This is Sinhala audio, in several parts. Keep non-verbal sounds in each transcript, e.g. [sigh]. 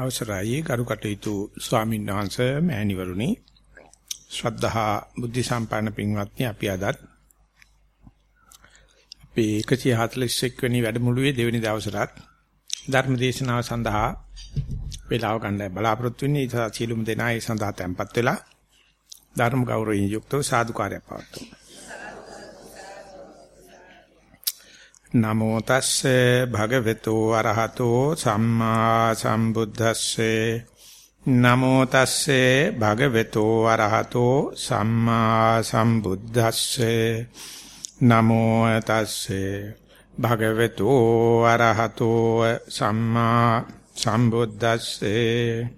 අවසරයි. ගරු කටයුතු ස්වාමීන් වහන්සේ මෑණිවරුනි. ශ්‍රද්ධහා බුද්ධ සම්පන්න පින්වත්නි අපි අදත් අපේ 141 වෙනි වැඩමුළුවේ දෙවෙනි දවසට ධර්ම දේශනාව සඳහා වේලාව ගන්න බලාපොරොත්තු වෙන්නේ. ඒ සියලුම දෙනා ඒ සඳහා tempත් වෙලා ධර්ම ගෞරවයෙන් යුක්තව සාදුකාරය පවතුමු නමෝ තස්සේ භගවතු අරහතෝ සම්මා සම්බුද්දස්සේ. නමෝ තස්සේ භගවතු අරහතෝ සම්මා සම්බුද්දස්සේ. නමෝ තස්සේ භගවතු අරහතෝ සම්මා සම්බුද්දස්සේ.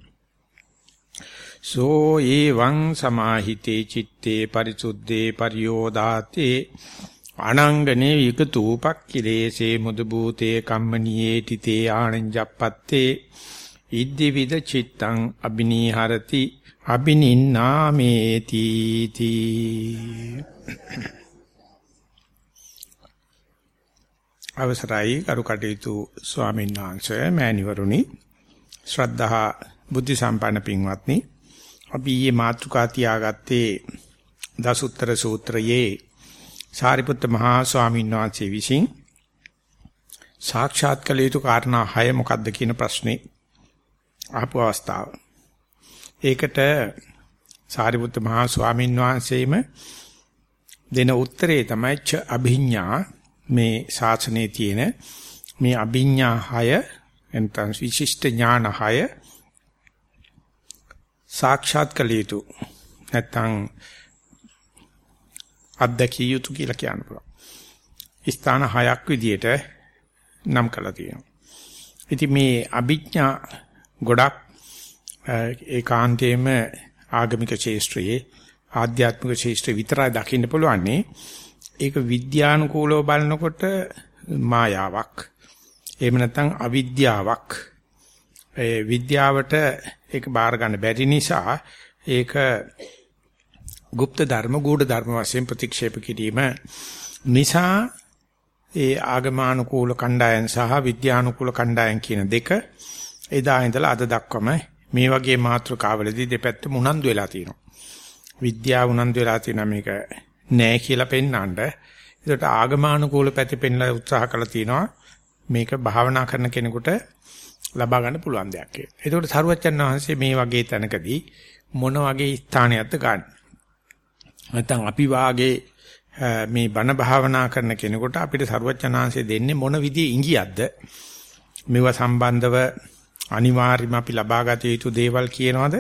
සෝ ඊවං සමාහිතේ චitte පරිසුද්ධේ පරියෝදාතේ අනංගනේ විකතූපක්ඛිලේසේ මුදු භූතේ කම්මනියේ තිතේ ආනංජප්පත්තේ ඉද්දිවිද චිත්තං අබිනීහරති අබිනින්නාමේති තී. අවසරයි කරු කටයුතු ස්වාමීන් වහන්සේ මෑණිවරුනි. ශ්‍රද්ධහා බුද්ධ සම්පන්න පින්වත්නි අපි මේ මාතෘකා තියාගත්තේ දසුත්තර සූත්‍රයේ සාරිපුත්ත මහා ස්වාමීන් වහන්සේ විසින් සාක්ෂාත් කළ යුතු කාරණා 6 මොකක්ද කියන ප්‍රශ්නේ අහපු අවස්ථාව. ඒකට සාරිපුත්ත මහා ස්වාමීන් වහන්සේම දෙන උත්තරේ තමයි ච අභිඥා මේ ශාසනයේ තියෙන මේ අභිඥා 6 එතන විශිෂ්ට ඥාන 6 සාක්ෂාත් කළ යුතු නැත්නම් අත්දැකිය යුතු කියලා කියන්න පුළුවන්. ස්ථාන හයක් විදියට නම් කරලා තියෙනවා. ඉතින් මේ අභිඥා ගොඩක් ඒකාන්තයෙන්ම ආගමික ශාස්ත්‍රයේ ආධ්‍යාත්මික ශාස්ත්‍රය විතරයි දකින්න පුළුවන්නේ. ඒක විද්‍යානුකූලව බලනකොට මායාවක්. එහෙම නැත්නම් අවිද්‍යාවක්. ඒ විද්‍යාවට ඒක බාර ගන්න බැරි නිසා ඒක গুপ্ත ධර්ම ගුඪ ධර්ම වශයෙන් ප්‍රතික්ෂේප කිරීම නිසා ඒ ආගමානුකූල කණ්ඩායම් සහ විද්‍යානුකූල කණ්ඩායම් කියන දෙක එදා ඉඳලා අද දක්වාම මේ වගේ මාතෘකාවලදී දෙපැත්තම උනන්දු වෙලා තියෙනවා. විද්‍යාව උනන්දු වෙලා තියෙනවා මේක නෑ කියලා පෙන්වන්නට. ඒකට ආගමානුකූල පැති පෙන්ලා උත්සාහ කරලා තිනවා මේක භාවනා කරන කෙනෙකුට ලබා ගන්න පුළුවන් දෙයක් කියලා. ඒකට සරුවච්චන් වහන්සේ මේ වගේ තැනකදී මොන වගේ ස්ථානයක්ද ගන්න? නැත්නම් අපි වාගේ මේ බණ භාවනා කරන කෙනෙකුට අපිට ਸਰවඥාන්සේ දෙන්නේ මොන විදිහේ ඉඟියක්ද? මේව සම්බන්ධව අනිවාර්යයෙන්ම අපි ලබාගත යුතු දේවල් කියනවාද?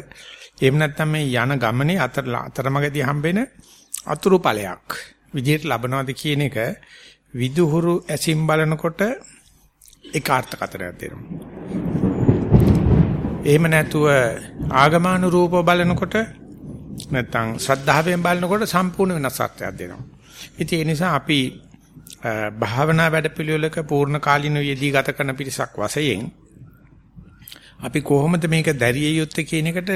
එහෙම නැත්නම් මේ යන ගමනේ අතර අතරමඟදී හම්බෙන අතුරු ඵලයක් විදිහට ලබනවාද කියන එක විදුහුරු ඇසින් බලනකොට ඒකාර්ථකතරයක් දෙනවා. එහෙම නැතුව ආගමානුරූපව බලනකොට නැත්තම් ශ්‍රද්ධාවෙන් බලනකොට සම්පූර්ණ වෙනසක් දෙනවා. ඉතින් ඒ නිසා අපි භාවනා වැඩපිළිවෙලක පූර්ණ කාලින යෙදී ගත කරන පිරිසක් වශයෙන් අපි කොහොමද මේක දැරිය යුත්තේ කියන එකට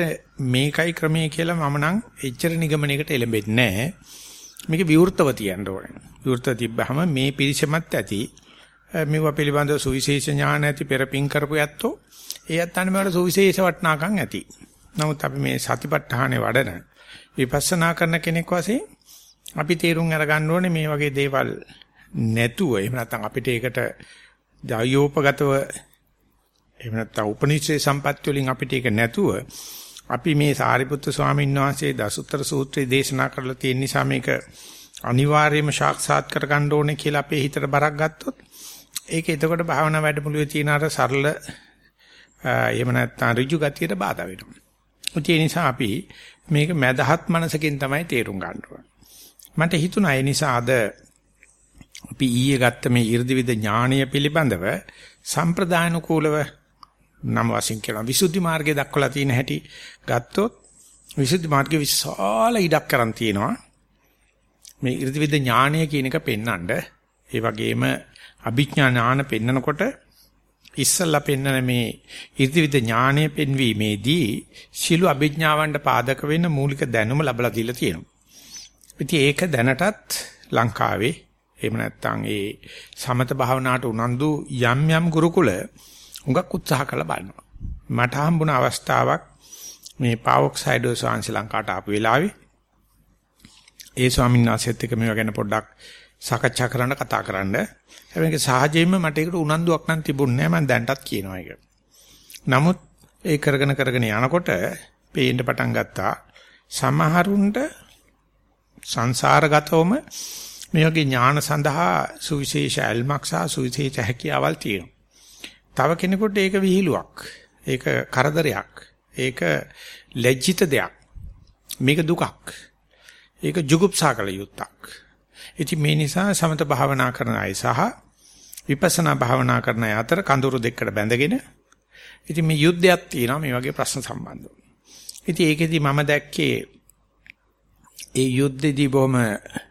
මේකයි ක්‍රමය කියලා මම නම් එච්චර නිගමනයකට එළඹෙන්නේ නැහැ. මේක විවෘතව තියන්න ඕනේ. විවෘත තිබ්බහම මේ පිරිසමත් ඇති මේවා පිළිබඳව සුවිශේෂ ඥාන ඇති පෙරපින් කරපු ඇත්තෝ ඒ ඇත්තන් මේවට සුවිශේෂ වටිනාකම් ඇති. නමුත් අපි මේ සතිපට්ඨානේ වඩන විපස්සනා කරන කෙනෙක් වශයෙන් අපි තේරුම් අරගන්න ඕනේ මේ වගේ දේවල් නැතුව එහෙම නැත්නම් අපිට ඒකට ධායෝපගතව එහෙම නැත්නම් උපනිෂේ සම්පත්‍ය වලින් අපිට ඒක නැතුව අපි මේ සාරිපුත්‍ර ස්වාමීන් වහන්සේ දසුත්තර සූත්‍රයේ දේශනා කරලා තියෙන නිසා මේක අනිවාර්යයෙන්ම සාක්ෂාත් කරගන්න ඕනේ කියලා අපේ හිතට බරක් ගත්තොත් ඒක එතකොට භාවනා වැඩමුළුවේ තියෙන අර සරල එහෙම නැත්නම් ඍජු ගතියට බාධා වෙනවා. ඒ නිසා අපි මේක මදහත් මනසකින් තමයි තේරුම් ගන්න මට හිතුණා ඒ නිසා අද අපි ඊයේ ගත්ත මේ 이르දිවිද ඥානීය පිළිබඳව සම්ප්‍රදායනුකූලව නම් වශයෙන් කියන විසුද්ධි මාර්ගය දක්වලා තියෙන හැටි ගත්තොත් විසුද්ධි මාර්ගයේ විශාල ඉඩක් කරන් තියෙනවා. මේ 이르දිවිද ඥානීය කියන එක පෙන්වන්න. ඒ වගේම අභිඥා ඥාන පෙන්නකොට ඉස්සල්ලා පෙන්වන මේ ඉර්ධිවිද ඥානය පෙන්වීමේදී සිළු අභිඥාවන්ට පාදක වෙන්න මූලික දැනුම ලැබලා දීලා තියෙනවා. ඉතින් ඒක දැනටත් ලංකාවේ එහෙම නැත්නම් ඒ සමත භාවනාවට උනන්දු යම් යම් ගුරුකුල උඟක් උත්සාහ කරලා බලනවා. මට හම්බුණ අවස්ථාවක් මේ පාවොක්සයිඩෝ සාංශ ලංකාවට ආපු වෙලාවේ ඒ ස්වාමීන් වහන්සේත් එක්ක මේවා ගැන පොඩ්ඩක් සාකච්ඡා කරන්න කතා කරන්න. හැබැයි සහජයෙන්ම මට ඒකට උනන්දුවක් නම් තිබුණේ නැහැ මම දැන්ටත් කියනවා ඒක. නමුත් ඒ කරගෙන කරගෙන යනකොට පේන්න පටන් ගත්තා සමහරුන්ට සංසාරගතවම මේ වගේ ඥාන සඳහා සුවිශේෂ අල්මක් සහ සුවිශේෂ හැකියාවල් තියෙනවා. තව කෙනෙකුට ඒක විහිළුවක්. ඒක කරදරයක්. ඒක ලැජ්ජිත දෙයක්. මේක දුකක්. ඒක ජුගුප්සා කළ යුත්තක්. ඉතින් මේ නිසා සමත භාවනා කරන අය සහ විපස්සනා භාවනා කරන අය අතර කඳුරු දෙකකට බැඳගෙන ඉතින් මේ යුද්ධයක් තියෙනවා මේ වගේ ප්‍රශ්න සම්බන්ධව. ඉතින් ඒකෙදි මම දැක්කේ ඒ යුද්ධෙදි බොහොම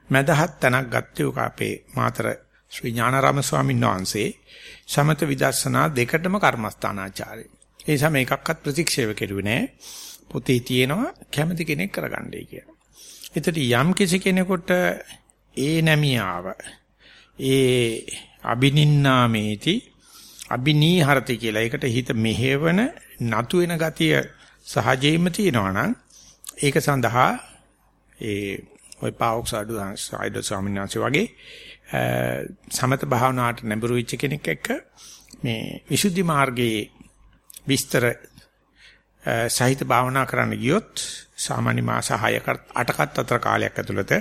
මදහත් තැනක් ගත්තේ උක අපේ මාතර ශ්‍රී ඥානාරාම ස්වාමීන් වහන්සේ සමත විදර්ශනා දෙකටම කර්මස්ථානාචාර්ය. ඒ නිසා මේකක්වත් ප්‍රතික්ෂේප කෙරුවේ නෑ. පොතේ තියෙනවා කැමති කෙනෙක් කරගන්නයි කියලා. එතකොට යම් කිසි කෙනෙකුට ඒ නැමියාව ඒ අබිනින්නාමේති අබිනීහරති කියලා. ඒකට හිත මෙහෙවන නතු වෙන ගතිය සහජයෙන්ම තියෙනවා නම් ඒක සඳහා ඒ ඔය පාවොක්සඩු සයිඩ් ස්වාමීන් වහන්සේ වගේ සමත භාවනාවට නැඹුරු වෙච්ච කෙනෙක් එක්ක මේ විසුද්ධි මාර්ගයේ විස්තර සහිත භාවනා කරන්න ගියොත් සාමාන්‍ය මාස 6කට 8කට අතර කාලයක් ඇතුළත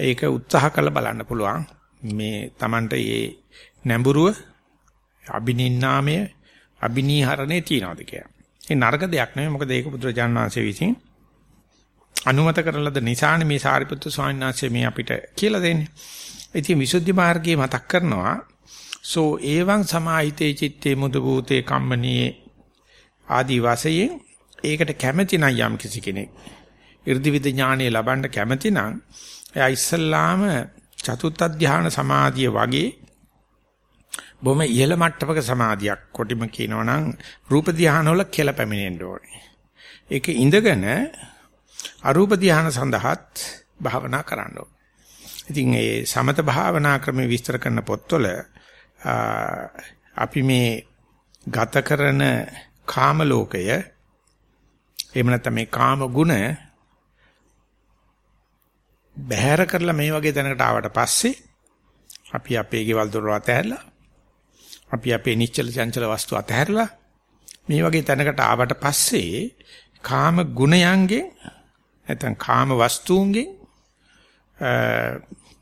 ඒක උත්සාහ කරලා බලන්න පුළුවන් මේ Tamanට මේ නැඹුරුව අබිනින්නාමය අබිනීහරණේ තියනවාද කියලා. ඒ නරක දෙයක් නෙමෙයි මොකද ඒක බුදුරජාණන් වහන්සේ විසින් අනුමත කරලද නිසානේ මේ සාරිපුත්තු ස්වාමීන් වහන්සේ මේ අපිට කියලා දෙන්නේ. ඉතින් විසුද්ධි මාර්ගයේ මතක් කරනවා සෝ එවං සමාහිතේ චitte මුදු භූතේ කම්මනී ආදි වශයෙන් ඒකට කැමැති නම් යම් කිසි කෙනෙක් irdivid ඥානය ලබන්න කැමැති නම් එයා ඉස්සල්ලාම චතුත්ථ ධාන සමාධිය වගේ බොහොම ඉහළ මට්ටමක සමාධියක් කොටිම කියනවනම් රූප ධාන වල කියලා පැමිණෙන්න ඕනේ. ඒක ඉඳගෙන අරූප ධාන සඳහාත් භාවනා කරන්න ඕනේ. ඉතින් ඒ සමත භාවනා ක්‍රම විස්තර කරන පොත්වල අපි මේ ගත කරන කාම ලෝකය එහෙම නැත්නම් මේ කාම ගුණ බැහැර කරලා මේ වගේ තැනකට ආවට පස්සේ අපි අපේ ගෙවල් දොර අතහැරලා අපි අපේ නිශ්චල චංචල වස්තු අතහැරලා මේ වගේ තැනකට ආවට පස්සේ කාම ගුණයන්ගෙන් නැත්නම් කාම වස්තුන්ගෙන්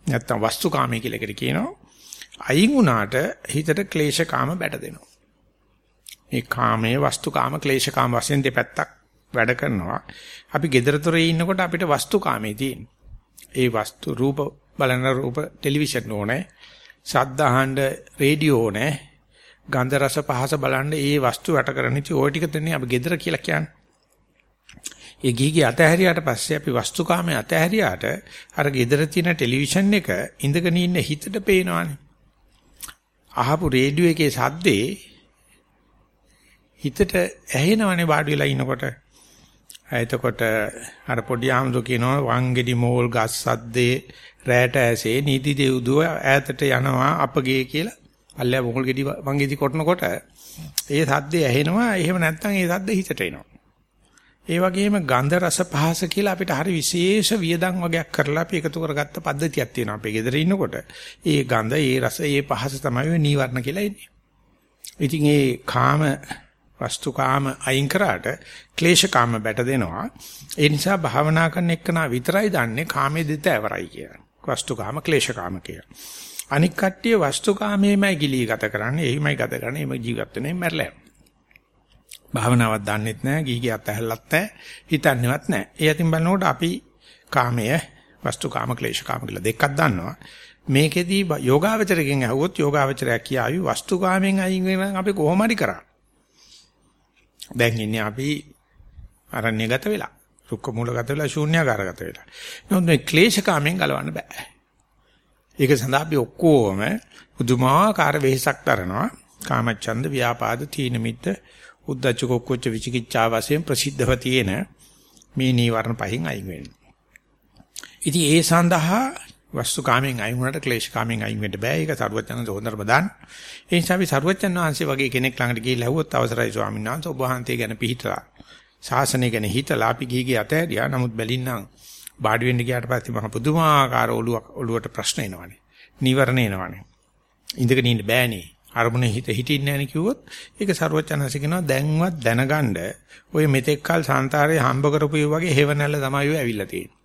නැත්නම් වස්තුකාමී කියලා එකට කියනවා අයින් වුණාට හිතට ක්ලේශකාම බැට දෙනවා මේ කාමයේ වස්තුකාම ක්ලේශකාම වශයෙන් දෙපැත්තක් වැඩ කරනවා. අපි gedaratorේ ඉන්නකොට අපිට වස්තුකාමයේ තියෙන. ඒ වස්තු රූප බලන රූප ටෙලිවිෂන් ඕනේ. ශබ්ද අහන්න රේඩියෝ ඕනේ. ගන්ධ රස පහස බලන්න ඒ වස්තු වට කරන්න ඉතින් ওই ටික තමයි අපි gedara කියලා කියන්නේ. ඒ ගිහිගේ අතහැරියාට පස්සේ අපි වස්තුකාමයේ අතහැරියාට අර gedara තියෙන ටෙලිවිෂන් එක ඉඳගෙන ඉන්න හිතට පේනවානේ. අහපු රේඩියෝ එකේ සද්දේ හිතට ඇහෙනවනේ වාඩි වෙලා ඉනකොට. එතකොට අර පොඩි ආම්දු කියනවා වංගෙඩි මෝල් ගස් සද්දේ රැට ඇසේ නීති දෙව්දුව ඈතට යනවා අපගේ කියලා. අල්ලෑ මොකල් ගෙඩි වංගෙඩි කොටනකොට ඒ සද්දේ ඇහෙනවා. එහෙම නැත්නම් ඒ සද්ද හිතට එනවා. ඒ වගේම ගන්ධ රස පහස කියලා අපිට හරි විශේෂ වියදම් වගේක් කරලා අපි එකතු කරගත්ත පද්ධතියක් තියෙනවා අපේ ගෙදර ඉන්නකොට. ඒ ගන්ධ, ඒ රස, ඒ පහස තමයි නීවරණ කියලා එන්නේ. ඉතින් ඒ කාම වස්තුකාම අයින් කරාට ක්ලේශකාම බැට දෙනවා. ඒ නිසා භාවනා කරන එක්කනා විතරයි දන්නේ කාමයේ දෙත ඇවරයි කියලා. වස්තුකාම ක්ලේශකාම කියලා. අනික් කට්ටිය වස්තුකාමයේමයි ගිලී ගත කරන්නේ. එහිමයි ගත කරන්නේ. එහිම ජීවත් වෙන්නේ මැරලා. භාවනාවක් දන්නෙත් නැහැ, ගිහිගේ අතහැල්ලත් නැහැ, හිතන්නේවත් නැහැ. ඒ අතින් බලනකොට අපි කාමය, වස්තුකාම, ක්ලේශකාම කියලා දෙකක් දන්නවා. මේකෙදී යෝගාවචරයෙන් අහුවොත් යෝගාවචරය කියාවි වස්තුකාමෙන් අයින් වෙන අපි කොහොම හරි කරා. දැන් ඉන්නේ අපි අරණ්‍යගත වෙලා. රුක්ක මූලගත වෙලා ශූන්‍යාකාරගත වෙලා. නමුත් මේ ක්ලේශකාමෙන් ගලවන්න බෑ. ඒක සඳහා අපි ඔක්කොම පුදුමාකාර වෙහෙසක් දරනවා. කාමච්ඡන්ද ව්‍යාපාද තීන මිද්ද උද්දච්ච කුක්කුච්ච විචිකිච්ඡා වශයෙන් ප්‍රසිද්ධව තියෙන මේ නීවරණ පහින් අයින් වෙන්න. ඉතින් ඒ සඳහා වස්තුකාමෙන් අයින් වුණාට ක්ලේශකාමෙන් අයින් වෙන්න බෑ. ඒක සරුවචනන්ද හොඳටම දන්න. ඒ නිසා අපි සරුවචන වහන්සේ වගේ කෙනෙක් ළඟට ගිහිල්ලා ඇහුවොත් අවසරයි ස්වාමීන් වහන්සේ ඔබ වහන්සේ ගැන පිළිහිටලා ශාසනය ගැන හිතලා අපි ගිහිගේ අතහැරියා. නමුත් බැලින්නම් බාඩි වෙන්න ගියාට පස්සේ මහ පුදුමාකාර ඔළුව ඔළුවට ප්‍රශ්න එනවනේ. නීවරණ එනවනේ. ඉඳගෙන ඉන්න බෑනේ. අරමුණේ හිත හිටින්නේ නැහැ කිව්වොත් ඒක ਸਰවචනස කියනවා දැන්වත් දැනගන්න ඔය මෙතෙක්කල් සංතාරේ හම්බ කරපු වගේ හේවණල්ල තමයි ඔය ඇවිල්ලා තියෙන්නේ.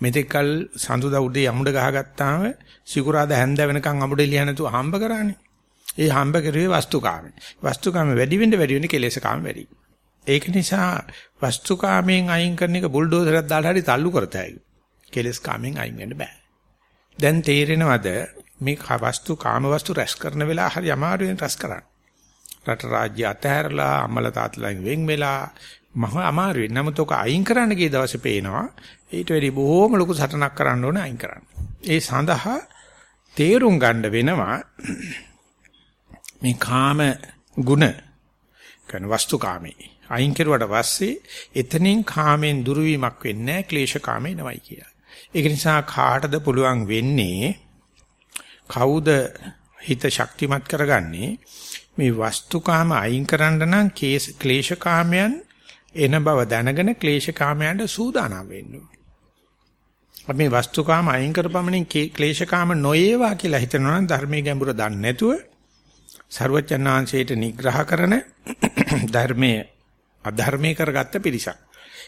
මෙතෙක්කල් සඳුදා උදේ යමුඩ ගහගත්තාම සිකුරාද හැන්ද වෙනකන් අමුඩ එළිය නැතුව හම්බ කරානේ. ඒ හම්බ කරුවේ වස්තුකාමේ. වස්තුකාමේ වැඩි වෙන්න වැඩි වෙන්න කෙලෙසකාම වැඩි. ඒක නිසා වස්තුකාමයෙන් අයින් කරන එක බුල්ඩෝසරයක් දාලා හරි තල්ලු කරතයි. කෙලස් කාමෙන් අයින් වෙන්න බෑ. දැන් තේරෙනවද මේ වස්තු කාම වස්තු රැස් කරන වෙලාව හරි අමාරුවෙන් රැස් කරන්න. රට රාජ්‍ය අතහැරලා අම්මලා තාත්තලාගෙන් වෙන් වෙලා මහ අමාරුවෙන් නමුත් ඔක අයින් කරන්න ගිය දවසේ පේනවා ඊට වැඩි බොහොම ලොකු සටනක් කරන්න ඕනේ අයින් කරන්න. ඒ සඳහා තේරුම් ගන්න වෙනවා [clears throat] මේ කාම ගුණ කන වස්තු කාමේ අයින් කරුවට පස්සේ එතනින් කාමෙන් දුරවීමක් වෙන්නේ නැහැ ක්ලේශ කාමේ නමයි කියලා. ඒක නිසා කාටද පුළුවන් වෙන්නේ කවුද හිත ශක්තිමත් කරගන්නේ මේ වස්තුකාම අයින් කරන්න නම් ක්ලේශකාමයන් එන බව දැනගෙන ක්ලේශකාමයන්ට සූදානම් වෙන්න අපි මේ වස්තුකාම අයින් කරපමණින් ක්ලේශකාම නොයේවා කියලා හිතනවා නම් ධර්මයේ ගැඹුර දන්නේ නැතුව ਸਰවචන්නාංශයට නිග්‍රහ කරන [clears throat] ධර්මයේ අධර්මයේ කරගත්ත පිරිසක්.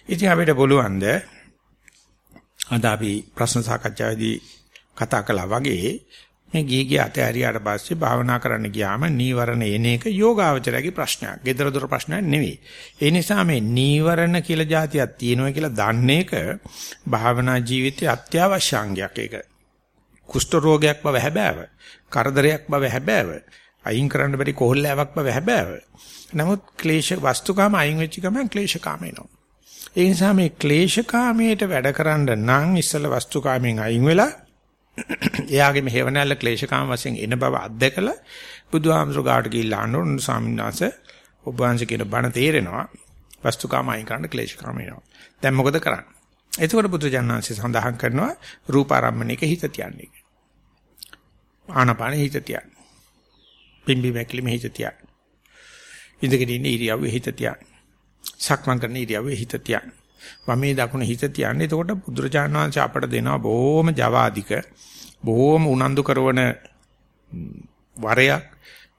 ඉතින් අපිට පුළුවන් ද අද අපි ප්‍රශ්න සාකච්ඡාවේදී කතා කළා වගේ මේ ගිහි ගිය අතහැරියාට පස්සේ භාවනා කරන්න ගියාම නීවරණ එන එක යෝගාවචරයේ ප්‍රශ්නයක්. gedara dora ප්‍රශ්නයක් නෙවෙයි. ඒ නිසා මේ නීවරණ කියලා જાතියක් තියෙනවා කියලා දන්න එක භාවනා ජීවිතයේ අත්‍යවශ්‍ය අංගයක් ඒක. කුෂ්ඨ රෝගයක් බව හැබෑව. කරදරයක් බව හැබෑව. අයින් කරන්න බැරි කොහොල්ලාවක් බව හැබෑව. නමුත් ක්ලේශ වස්තුකාම අයින් වෙච්ච ගමන් ක්ලේශකාම එනවා. ඒ නිසා මේ ක්ලේශකාමයට වැඩ කරන්න නම් ඉස්සල වස්තුකාමෙන් අයින් වෙලා [coughs] එයාගේ මේ හේවණල්ල ක්ලේශකාම වශයෙන් එන බව අත්දකලා බුදුහාමසෝ ගාට ගිහිල්ලා අහනොත් ස්වාමීන් වහන්සේ ඔබ වහන්සේ කියන බණ තේරෙනවා වස්තුකාම අයින් කරන්න ක්ලේශකාම එනවා. දැන් මොකද කරන්නේ? එතකොට බුදුජානනාංශය සඳහන් කරනවා රූපාරම්මණයක හිත තියන්නේ. ආනපාන හිත තියන්නේ. පිම්බි මැකිලි මෙහිත තියන්නේ. ඉඳගෙන ඉන්න ඉරියව්වේ හිත තියන්නේ. සක්මන් කරන ඉරියව්වේ හිත තියන්නේ. වමේ දකුණ හිත තියන්නේ. එතකොට බුදුරජාණන් වහන්සේ අපට දෙනවා බොහොම ජවාදික බොහොම උනන්දු කරන වරයක්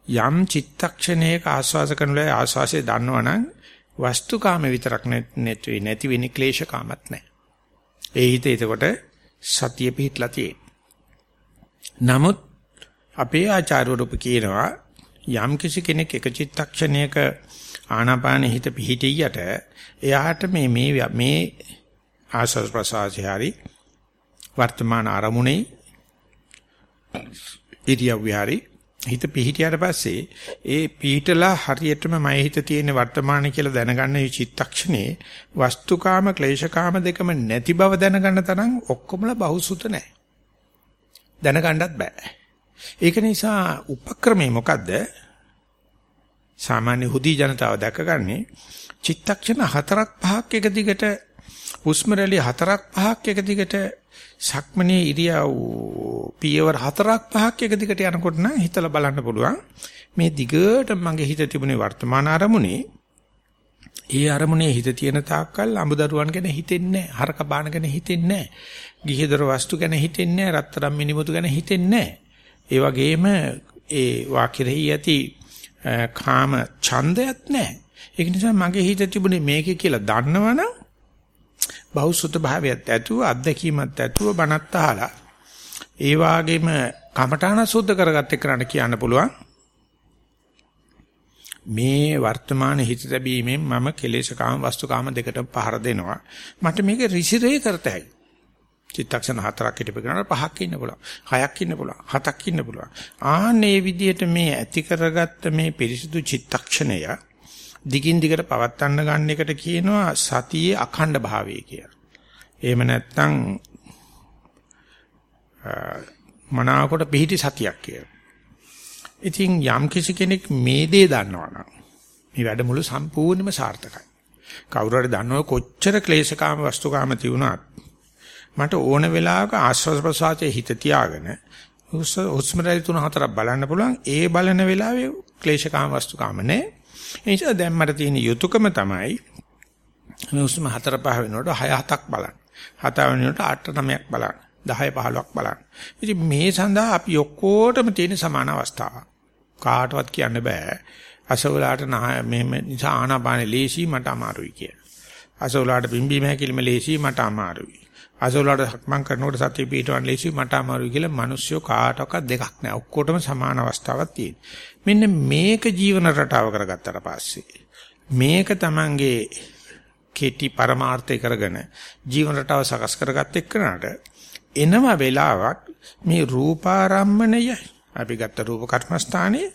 යම් චිත්තක්ෂණයක ආස්වාස කරන වෙලාවේ ආස්වාසය දන්නවනම් වස්තුකාම විතරක් නැති නැති වෙන්නේ ක්ලේශකාමත් නැහැ. ඒ හිත එතකොට සතිය පිහිටලා තියෙන. නමුත් අපේ ආචාර්යවරුප කියනවා යම් කිසි කෙනෙක් එක චිත්තක්ෂණයක ආනාපාන හිත පිහිටියට එයාට මේ මේ මේ ආස්වාද ප්‍රසආසය හරි වර්තමාන අරමුණේ ඉරියව් විහාරි හිත පිහිටියට පස්සේ ඒ පිහිටලා හරියටම මම හිත තියෙන වර්තමාන කියලා දැනගන්න මේ චිත්තක්ෂණේ වස්තුකාම ක්ලේශකාම දෙකම නැති බව දැනගන්න තරම් ඔක්කොමලා බහුසුත නැහැ. දැනගන්නත් බෑ. ඒක නිසා උපක්‍රමය මොකද්ද? සාමාන්‍ය හුදි ජනතාව දැකගන්නේ චිත්තක්ෂණ හතරක් පහක් එක දිගට හුස්ම රැලි හතරක් පහක් එක දිගට සක්මනේ ඉරියව් පියවර හතරක් පහක් එක දිගට යනකොට නම් හිතලා බලන්න පුළුවන්. මේ දිගට මගේ හිත තිබුණේ වර්තමාන අරමුණේ. ඒ අරමුණේ හිත තියෙන තාක්කල් අඹදරුවන් ගැන හිතෙන්නේ නැහැ හරක බාන ගැන හිතෙන්නේ නැහැ ගිහිදර වස්තු ගැන හිතෙන්නේ නැහැ රත්තරන් මිනිමුතු ගැන හිතෙන්නේ නැහැ. ඒ වගේම ඒ වාක්‍යෙහි ඇති කාම ඡන්දයක් නැහැ. ඒක නිසා මගේ හිත තිබුණේ මේකේ කියලා දන්නවනම් බහුසුත භාවයත් ඇතුව අත්දැකීමත් ඇතුව බණත් අහලා ඒ වාගේම කමඨාන සුද්ධ කරගත්ත එක්කනට කියන්න පුළුවන්. මේ වර්තමාන හිත තැබීමෙන් මම කෙලේශකාම වස්තුකාම දෙකට පහර දෙනවා. මට මේක රිසිරේ කරතයි චිත්තක්ෂණ හතරක් හිටපෙකනට පහක් ඉන්න පුළුවන් හයක් ඉන්න පුළුවන් හතක් ඉන්න පුළුවන් ආන්නේ විදිහට මේ ඇති කරගත්ත මේ පිරිසිදු චිත්තක්ෂණය දිගින් දිගට පවත්වන්න ගන්න එකට කියනවා සතියේ අඛණ්ඩ භාවය කියලා. එහෙම නැත්නම් මනාවකට පිහිටි සතියක් කියලා. ඉතින් යම් කිසි කෙනෙක් මේ දේ දන්නවනම් මේ වැඩමුළු සම්පූර්ණයෙන්ම සාර්ථකයි. කවුරු හරි දන්නව කොච්චර ක්ලේශකාම වස්තුකාම තියුණත් මට ඕන වෙලාවක ආශ්වාස ප්‍රශ්වාසයේ හිත තියාගෙන හුස්ම රැලි තුන හතරක් බලන්න පුළුවන්. ඒ බලන වෙලාවේ ක්ලේශකාම වස්තුකාම නැහැ. ඒ නිසා දැන් මට තියෙන යුතුයකම තමයි මේ හුස්ම හතර පහ වෙනකොට හය හතක් බලන්න. හත වෙනකොට 8 9ක් බලන්න. 10 15ක් බලන්න. ඉතින් මේ සඳහා අපි ඔක්කොටම තියෙන සමාන අවස්ථාවක්. කාටවත් කියන්න බෑ. අසවලාට මෙහෙම නිසා ආනාපානෙ ලේසි මට අමාරුයි කියලා. අසවලාට බිම්බීම හැකිලිම ලේසි මට අමාරුයි. අසවලාට සක්මන් කරනකොට සතිය පිටවන්න ලේසි මට අමාරුයි කියලා මිනිස්සු කාටවත් දෙකක් නෑ. ඔක්කොටම සමාන අවස්ථාවක් තියෙනවා. මෙන්න මේක ජීවන රටාව කරගත්තට පස්සේ මේක Tamange කෙටි පරමාර්ථය කරගෙන ජීවන රටාව සකස් කරගත්ත එක්කනට එනම වෙලාවක් මේ රූපාරම්මණය අපි ගත්ත රූප කර්මස්ථානයේ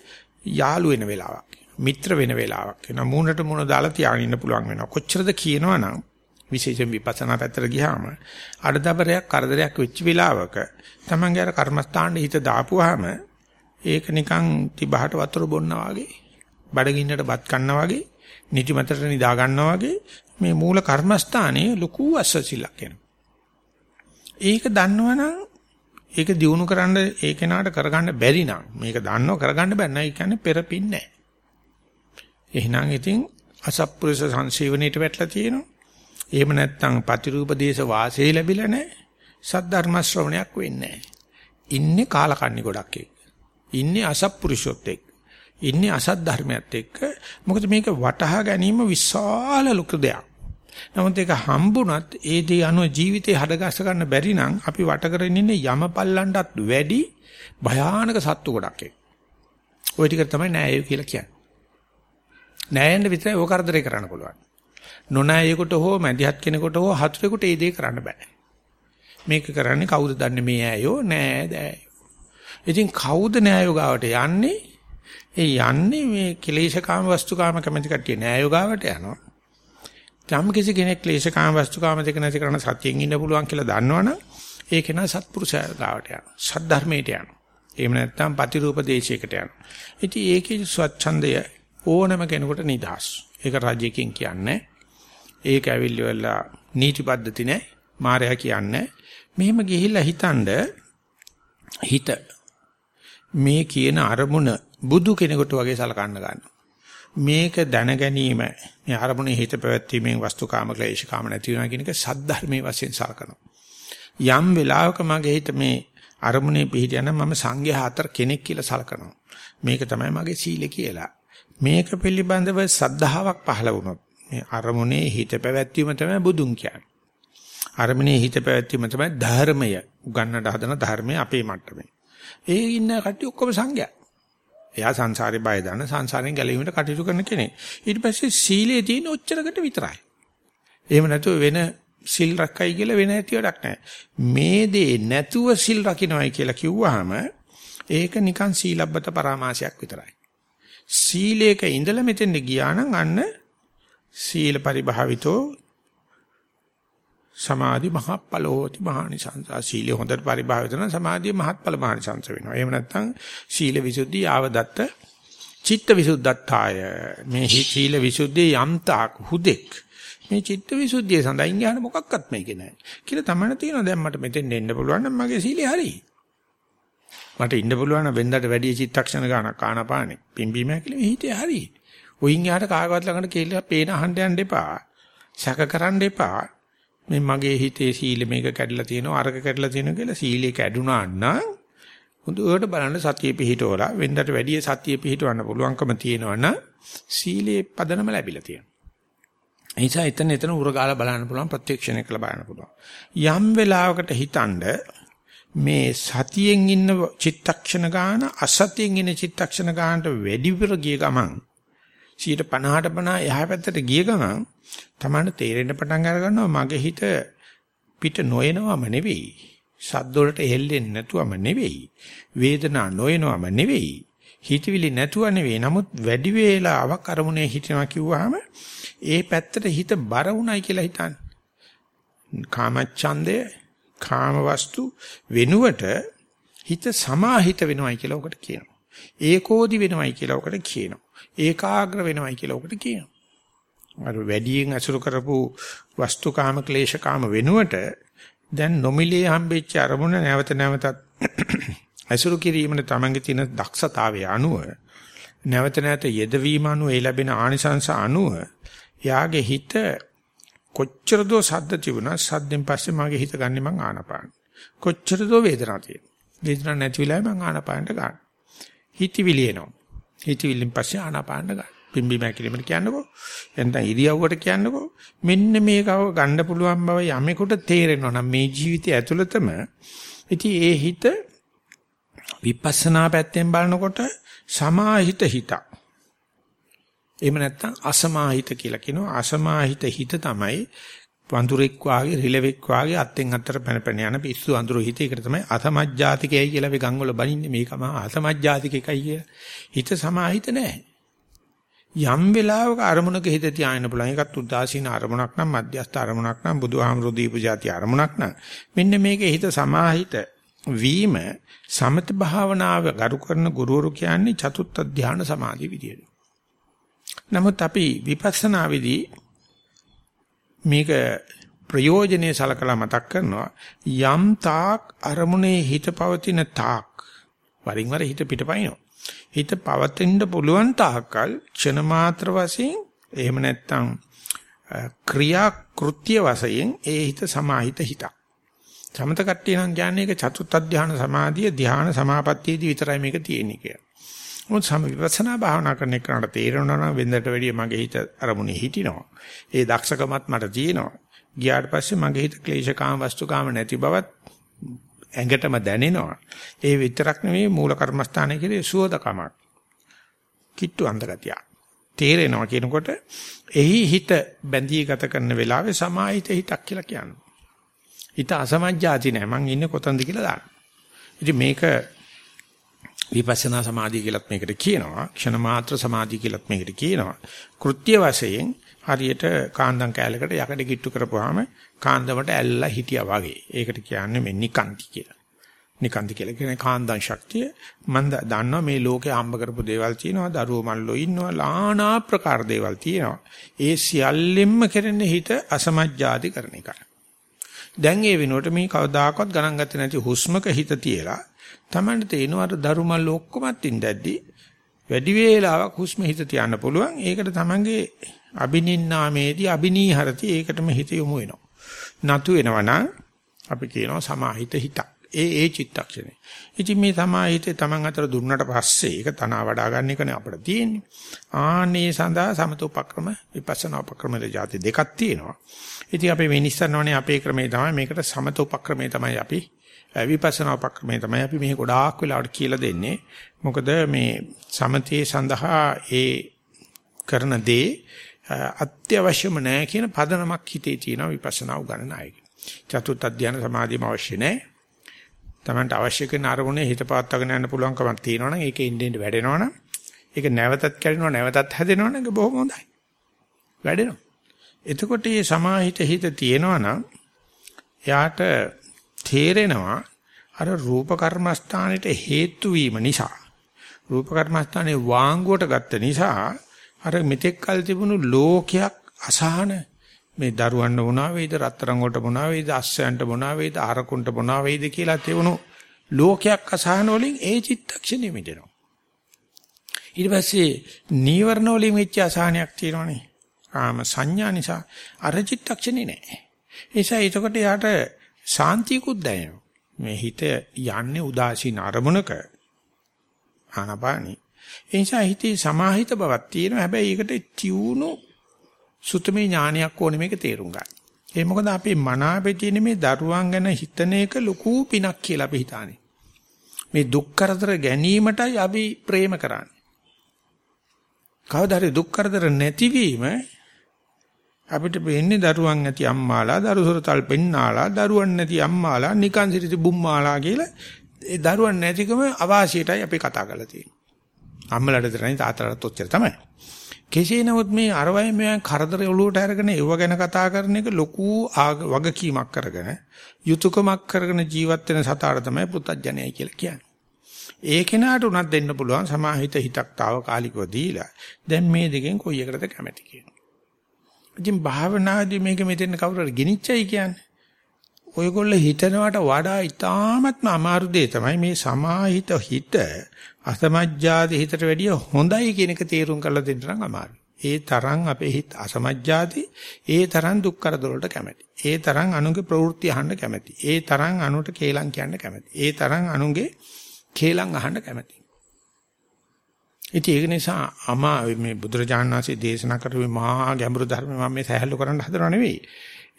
යාළු වෙන වෙලාවක් මිත්‍ර වෙන වෙලාවක් එන මූණට මූණ දාලා තියාගෙන ඉන්න පුළුවන් වෙනවා කොච්චරද කියනවනම් විශේෂයෙන් විපස්සනා පැත්තට ගියාම අඩදබරයක් කරදරයක් වෙච්ච වෙලාවක තමන්ගේ අර කර්මස්ථානයේ හිත දාපුවාම ඒක නිකන් තිබහට වතුර බොන්නා වගේ බඩගින්නට බත් කන්නා වගේ නිදිමතට නිදා ගන්නවා වගේ මේ මූල කර්මස්ථානයේ ලොකු අස්සසිලක් එනවා. ඒක දන්නවනම් ඒක දිනු කරන්න ඒ කෙනාට කරගන්න බැරි නම් මේක දන්නව කරගන්න බැන්න ඒ කියන්නේ පෙරපින් නැහැ. එහෙනම් ඉතින් අසත්පුරුෂ සංසීවණේට වැටලා තියෙනවා. එහෙම නැත්නම් ප්‍රතිරූප දේශ වාසය ලැබිලා නැහැ. සද්ධර්ම ශ්‍රවණයක් වෙන්නේ නැහැ. ඉන්නේ කාලකන්ණි ගොඩක් එක්ක. ඉන්නේ අසත්පුරුෂොත් එක්ක. ඉන්නේ අසත් ධර්මයත් එක්ක. මොකද මේක වටහා ගැනීම විශාල ලොකු දෙයක්. නමුත් ඒක හම්බුණත් ඒ දේ අනුව ජීවිතේ හදගස්ස ගන්න බැරි නම් අපි වට කරගෙන ඉන්නේ යමපල්ලන්ටත් වැඩි භයානක සත්තු ගොඩක් එක්ක. ওই ටික තමයි නෑය කියලා කියන්නේ. නෑයෙන්ද විතරයි ඕක කරදරේ කරන්න පුළුවන්. නොනෑයෙකුට හෝ මැදිහත් කෙනෙකුට හෝ හතුරෙකුට ඒ දේ කරන්න බෑ. මේක කරන්නේ කවුද දන්නේ මේ ඇයෝ නෑ දෑයෝ. ඉතින් කවුද නෑයෝ ගාවට යන්නේ? ඒ යන්නේ මේ කෙලේශකාම වස්තුකාම කැමැති කට්ටිය නෑයෝ ගාවට යනවා. යම් කිසි කෙනෙක් ක්ලේශකාම වස්තුකාම දෙක නැති කරන සත්‍යයෙන් ඉන්න පුළුවන් කියලා දන්නවනම් ඒක නා සත්පුරුෂයා ගාවට යනවා. සද්ධර්මයට යනවා. එහෙම නැත්නම් ප්‍රතිරූප දේශයකට යනවා. ඉතින් ඒකේ ස්වච්ඡන්දය ඕනම කෙනෙකුට නිදහස්. ඒක රාජ්‍යකින් කියන්නේ. ඒක ඇවිල්ලිවලා නීති පද්ධති නෑ. මායя කියන්නේ. මෙහෙම ගිහිල්ලා හිතනද හිත මේ කියන අරමුණ බුදු කෙනෙකුට වගේ සලකන්න ගන්නවා. මේක දැන ගැනීම මේ අරමුණේ හිත පැවැත්වීමෙන් වස්තුකාම ක්ලේශකාම නැති වෙනවා කියන එක සද්ධර්මයේ වශයෙන් සලකනවා. යම් වෙලාවක මගේ හිත මේ අරමුණේ පිහිටියනම් මම සංඝයා අතර කෙනෙක් කියලා සලකනවා. මේක තමයි මගේ සීලය කියලා. මේක පිළිබඳව සද්ධාාවක් පහළ වුණොත් මේ අරමුණේ හිත පැවැත්වීම තමයි බුදුන් කියන්නේ. අරමුණේ හිත පැවැත්වීම තමයි ධර්මය. උගන්නට හදන ධර්මය අපේ මට්ටමේ. ඒ ඉන්න කට්ටිය ඔක්කොම සංඝයා. එයා සංසාරේ බය දන්න සංසාරයෙන් ගැලවීමට කටයුතු කරන කෙනෙක්. ඊට පස්සේ සීලයේ තියෙන ඔච්චරකට විතරයි. එහෙම නැතුව වෙන සිල් රැකයි කියලා වෙන ඇති වැඩක් නැහැ. මේ දේ නැතුව සිල් රකින්නයි කියලා කිව්වහම ඒක නිකන් සීලබ්බත පරාමාසයක් විතරයි. සීලේක ඉඳලා මෙතෙන්ද ගියා නම් අන්න සීල පරිභාවිතෝ සමාධි මහප්පල හෝති මහානිසංස. සීලය හොඳට පරිභාවිත කරන සමාධිය මහත්ඵල මහානිසංස වෙනවා. එහෙම නැත්නම් සීල විසුද්ධි ආවදත්ත චිත්ත විසුද්ධත්තාය. මේ සීල විසුද්ධිය යම්තාක් හුදෙක් මේ චිත්ත විසුද්ධිය සඳහා ඉන්නේ මොකක්වත් මේකේ නැහැ. කියලා තමයි තියෙනවා. දැන් මට මෙතෙන් එන්න පුළුවන් නම් මගේ සීලය හරි. මට ඉන්න පුළුවන් නම් වෙන්දට වැඩි චිත්තක්ෂණ ගානක් ආනපානේ. පිම්බීම හැකිලි හිතේ හරි. ඔයින් යාට කාගවත් ළඟට කියලා පේන අහන්න යන්න එපා. සැක කරන්න එපා. මේ මගේ හිතේ සීල මේක කැඩලා තියෙනවා අරක කැඩලා තියෙනවා කියලා සීලේ කැඩුනා නම් හොඳට බලන්න සතිය පිහිටවලා වෙනදට වැඩිය සතිය පිහිටවන්න පුළුවන්කම තියෙනවා නම් සීලේ පදනම ලැබිලා තියෙනවා. එනිසා එතන එතන උරගාලා බලන්න පුළුවන් ප්‍රත්‍යක්ෂණය කරලා බලන්න පුළුවන්. යම් වෙලාවකට හිතනද මේ සතියෙන් ඉන්න චිත්තක්ෂණ ගාන අසතියෙන් ඉන්න චිත්තක්ෂණ ගානට වැඩි විතර ගිය ගමන් 50ට 50 එහා පැත්තට ගිය ගමන් තමන්න තේරෙන්න පටන් අර ගන්නවා මගේ හිත පිට නොයනවම නෙවෙයි. සද්ද වලට හෙල්ලෙන්නේ නැතුවම නෙවෙයි. වේදනා නොයනවම නෙවෙයි. හිතවිලි නැතුව නෙවෙයි. නමුත් වැඩි වේලාවක් අරමුණේ හිටිනවා කිව්වහම ඒ පැත්තට හිත බර වුණයි කියලා හිතන්න. කාමච්ඡන්දය, කාම වස්තු වෙනුවට හිත සමාහිත වෙනවයි කියලා ඔකට කියනවා. ඒකෝදි වෙනවයි කියලා ඔකට කියනවා. ඒකාග්‍ර වෙනවයි කියලා ඔකට කියනවා. අර වැඩියෙන් අසුරු කරපු වස්තුකාම ක්ලේශකාම වෙනුවට දැන් නොමිලේ හම්බෙච්ච අරමුණ නැවත නැවතත් අසුරු කිරීමේ තමන්ගේ තියෙන දක්ෂතාවය අනුව නැවත නැවත යෙදවීම අනුව ඒ ලැබෙන ආනිසංස අනුව යාගේ හිත කොච්චර දෝ සද්ද තිබුණා සද්දෙන් පස්සේ මගේ හිත ගන්නෙ මං ආනපාන. කොච්චර දෝ වේදනාවක් තියෙන වේදනාවක් නැති වෙලාවෙ මං ආනපානට ගන්න. හිතවිලි එනවා. හිතවිල්ලෙන් පස්සේ ආනපානට ගන්න. පිම්බි මැකිලිමට කියන්නකෝ. එතන ඉරියව්වට කියන්නකෝ. මෙන්න මේකව ගන්න පුළුවන් බව යමෙකුට තේරෙනවා නම් මේ ජීවිතය ඇතුළතම ඉතින් ඒ හිත විපස්සනා පැත්තෙන් බලනකොට සමාහිත හිතක්. එහෙම නැත්නම් අසමාහිත කියලා කියනවා. අසමාහිත හිත තමයි වඳුරෙක් වාගේ රිලෙවෙක් වාගේ අත්ෙන් අත්තට පැන පැන යන පිස්සු අඳුර හිත. ඒකට තමයි අසමජ්ජාතිකයයි කියලා අපි ගංගවල බනින්නේ. මේකම අසමජ්ජාතික එකයි කියලා. හිත සමාහිත නැහැ. යම් වෙලාවක අරමුණක හිත තියාගෙන පුළුවන්. ඒකත් උදාසීන අරමුණක් නම් මධ්‍යස්ථ අරමුණක් නම් බුදුහාමුදුරු දීපු જાති අරමුණක් නම්. මෙන්න මේකේ හිත සමාහිත වීම සමත භාවනාව ගරු කරන ගුරුවරු කියන්නේ චතුත්ථ ධානය සමාධි විදියට. නමුත් අපි විපස්සනා විදී මේක ප්‍රයෝජනේ සලකලා මතක් කරනවා යම් තාක් අරමුණේ හිත පවතින තාක් වරින් වර හිත පිටපයින්නවා හිත පවතින්න පුළුවන් තාක්කල් ක්ෂණ මාත්‍ර වශයෙන් එහෙම නැත්නම් ක්‍රියා කෘත්‍ය වශයෙන් ඒ හිත සමාහිත හිතක්. සමත කට්ටිය නම් කියන්නේ ඒක චතුත් අධ්‍යාන සමාධිය ධ්‍යාන සමාපත්තියේදී විතරයි මේක තියෙන්නේ කියලා. මොකද සම විපස්සනා භාවනා කරන එකට තේරෙනවා නම් වෙන්දට වැඩිය මගේ හිත අරමුණේ හිටිනවා. ඒ දක්ෂකමත් මට තියෙනවා. ගියාට පස්සේ මගේ හිත ක්ලේශකාම වස්තුකාම නැති බවත් ඇඟටම දැනෙනවා. ඒ විතරක් නෙවෙයි මූල කර්මස්ථානයේ කියලා සුවදකමක්. කිට්ටු අන්දගතිය. තේරෙනවා කියනකොට එහි හිත බැඳී ගත කරන වෙලාවේ සමාහිත හිතක් කියලා කියනවා. හිත අසමජ්ජාති නෑ මං ඉන්නේ කොතනද කියලා දාන්න. ඉතින් මේක විපස්සනා සමාධිය කියලත් මේකට කියනවා. ක්ෂණ මාත්‍ර සමාධිය කියලත් මේකට කියනවා. කෘත්‍ය වශයෙන් හරියට කාන්දම් කෑලකට යකඩ කිට්ටු කරපුවාම කාන්දමට ඇල්ලලා හිටියා වගේ. ඒකට කියන්නේ මේ නිකාන්ති කියලා. නිකාන්ති කියලා කියන්නේ කාන්දම් ශක්තිය. මම දන්නවා මේ ලෝකේ හම්බ කරපු දේවල් තියෙනවා, දරුවෝ මල්ලෝ ඉන්නවා, ලානා ප්‍රකාර දේවල් තියෙනවා. ඒ සියල්ලෙන්ම කරන්නේ හිත අසමජ්ජාති කරන එකයි. දැන් ඒ වෙනුවට මේ කවදාකවත් ගණන් ගත්තේ නැති හුස්මක හිත තියලා Tamanට තේනවා අර දරුමල් ඔක්කොමත් ඉඳද්දි වැඩි වේලාවක් හුස්ම හිත තියන්න පුළුවන්. ඒකට Tamanගේ අබිනින්නාමේදී අබිනීහරති ඒකටම හිත යොමු වෙනවා. නතු වෙනවනම් අපි කියනවා සමාහිත හිතක්. ඒ ඒ චිත්තක්ෂණේ. ඉතින් මේ සමාහිතේ Taman අතර දුන්නට පස්සේ ඒක තනවා වඩා ගන්න එකනේ අපිට තියෙන්නේ. ආනේ සඳහා සමත උපක්‍රම විපස්සනා උපක්‍රම දෙජාති දෙකක් තියෙනවා. ඉතින් අපි මේ නිස්සරණවනේ අපේ ක්‍රමේ තමයි මේකට සමත උපක්‍රමේ තමයි අපි විපස්සනා උපක්‍රමේ තමයි අපි මේ ගොඩාක් වෙලාවට කියලා දෙන්නේ. මොකද මේ සමතේ සඳහා ඒ කරන දේ අත්‍යවශ්‍යම නැහැ කියන පදනමක් හිතේ තියෙනවා විපස්සනා උගන්නන අයගේ. චතුත් අධ්‍යාන සමාධියම අවශ්‍ය නැහැ. Tamanට අවශ්‍ය කරන අරමුණේ හිත පාත්වාගෙන යන්න පුළුවන්කමක් තියෙනවනම් ඒකේ ඉන්දෙන්ට වැඩෙනවනම් ඒක නැවතත් කැඩෙනවා නැවතත් හැදෙනවනම් ඒක බොහොම හොඳයි. වැඩෙනවා. එතකොට මේ සමාහිත හිත තියෙනවනම් එයාට තේරෙනවා අර රූප කර්මස්ථානෙට හේතු වීම නිසා. රූප කර්මස්ථානේ වාංගුවට ගත්ත නිසා අර මෙතෙක් කල් තිබුණු ලෝකයක් අසහන. මේ දරුවන්න මොනවා වේද රත්තරන් වලට මොනවා වේද අස්සයන්ට මොනවා වේද ආරකුන්ට මොනවා වේද කියලා තිබුණු ලෝකයක් අසහන වලින් ඒ චිත්තක්ෂණෙ මිදෙනවා. ඊට පස්සේ නීවරණ වලින් වෙච්ච අසහනයක් තියෙනවනේ. ආම සංඥා නිසා අර චිත්තක්ෂණේ නෑ ඒ නිසා එතකොට යාට සාන්තියකුත් දැනෙනවා මේ හිත යන්නේ උදාසීන අරමුණක ආනපානි ඒ නිසා හිතේ සමාහිත බවක් තියෙනවා. හැබැයි ඒකට තියුණු සුතමේ ඥානයක් ඕනේ මේක තේරුම් ගන්න. ඒ මොකද අපේ මනාපේ තියෙන මේ දරුවන් ගැන හිතන එක ලොකු පිනක් කියලා අපි හිතානේ. මේ දුක් කරදර ගැනීමටයි අපි ප්‍රේම කරන්නේ. කවදා හරි දුක් කරදර නැතිවීම අපිට වෙන්නේ දරුවන් නැති අම්මාලා දරුසොරතල් පෙන්නාලා දරුවන් නැති අම්මාලා නිකන් සිටිති බුම්මාලා කියලා ඒ දරුවන් නැතිකම අවාසියටයි අපි කතා කරලා තියෙන්නේ. අම්මලාට විතරයි තාත්තලාට ඔච්චර තමයි. කෙසේ නමුත් මේ අරවයි මෙයන් කරදර ඔලුවට අරගෙන ඒව ගැන කතා කරන එක ලොකු වගකීමක් කරගෙන යුතුයකමක් කරගෙන ජීවත් වෙන සතාට තමයි පුත්තජනයයි කියලා කියන්නේ. ඒ කෙනාට උනත් දෙන්න පුළුවන් සමාහිත හිතක් తాවකාලිකව දීලා දැන් මේ දෙකෙන් කොයි එකටද කැමති කියන. ඉතින් භාවනාදී මේක මෙතෙන් කවුරුහරි ගෙනිච්චයි කියන්නේ. ඔයගොල්ලෝ හිතනවට වඩා ඉතාමත්ම අමාරු දෙය තමයි මේ සමාහිත හිත අසමජ්ජාති හිතට වැඩිය හොඳයි කියන එක තේරුම් කරලා දෙන්න නම් අමාරුයි. ඒ තරම් අපේ හිත අසමජ්ජාති ඒ තරම් දුක් කරදර වලට කැමැති. ඒ තරම් අනුගේ ප්‍රවෘත්ති අහන්න කැමැති. ඒ තරම් අනුට කේලම් කියන්න කැමැති. ඒ තරම් අනුගේ කේලම් අහන්න කැමැති. ඉතින් ඒක නිසා අමා මේ බුදුරජාණන් වහන්සේ දේශනා කරපු මහා ගැඹුරු ධර්ම මම මේ සහැල්ලු කරන්න හදනව නෙවෙයි.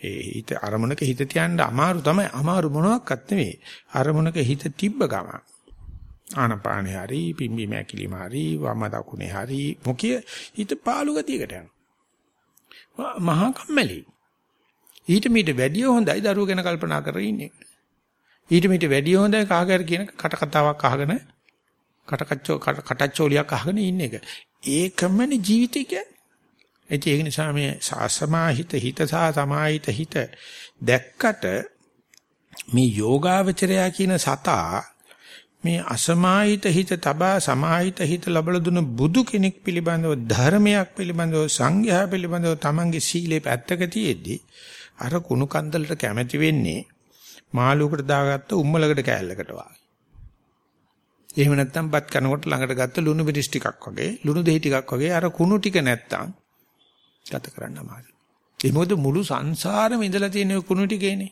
ඒ හිත අරමුණක හිත තියන්න අමාරු තමයි. අමාරු මොනවත් නෙවෙයි. අරමුණක හිත තිබ්බ ගම. ආනපානේ හරි පිම්බි මැකිලිම හරි වම දකුණේ හරි මොකිය හිත පාළු ගතියකට යනවා. මහා කම්මැලි. ඊට මීට වැඩිය හොඳයි දරුවෝ ගැන කල්පනා කරගෙන ඉන්නේ. ඊට මීට වැඩිය හොඳයි කාගර කියන කට කතාවක් අහගෙන කටකච්චෝ කටච්චෝලියක් අහගෙන ඉන්න එක. ඒකමනේ ජීවිතය කියන්නේ. ඒක නිසා මේ සාසමාහිත හිත සහ සමාහිත හිත දැක්කට මේ යෝගාවචරයා කියන සතා මේ අසමාහිත හිත තබා සමාහිත හිත ලබල දුන බුදු කෙනෙක් පිළිබඳව ධර්මයක් පිළිබඳව සංඝයා පිළිබඳව තමන්ගේ සීලේ පැත්තක තියේදී අර කුණු කන්දලට කැමැති වෙන්නේ මාළුවකට දාගත්ත උම්මලකට කෑල්ලකට වාගේ. එහෙම නැත්නම් බත් කනකොට ළඟට ගත්ත ලුණු මිරිස් ටිකක් වගේ ලුණු දෙහි ටිකක් වගේ අර කුණු ටික නැත්තම් ගත කරන්න අමාරුයි. ඒ මොකද මුළු සංසාරෙම ඉඳලා තියෙන කුණු ටිකේනේ.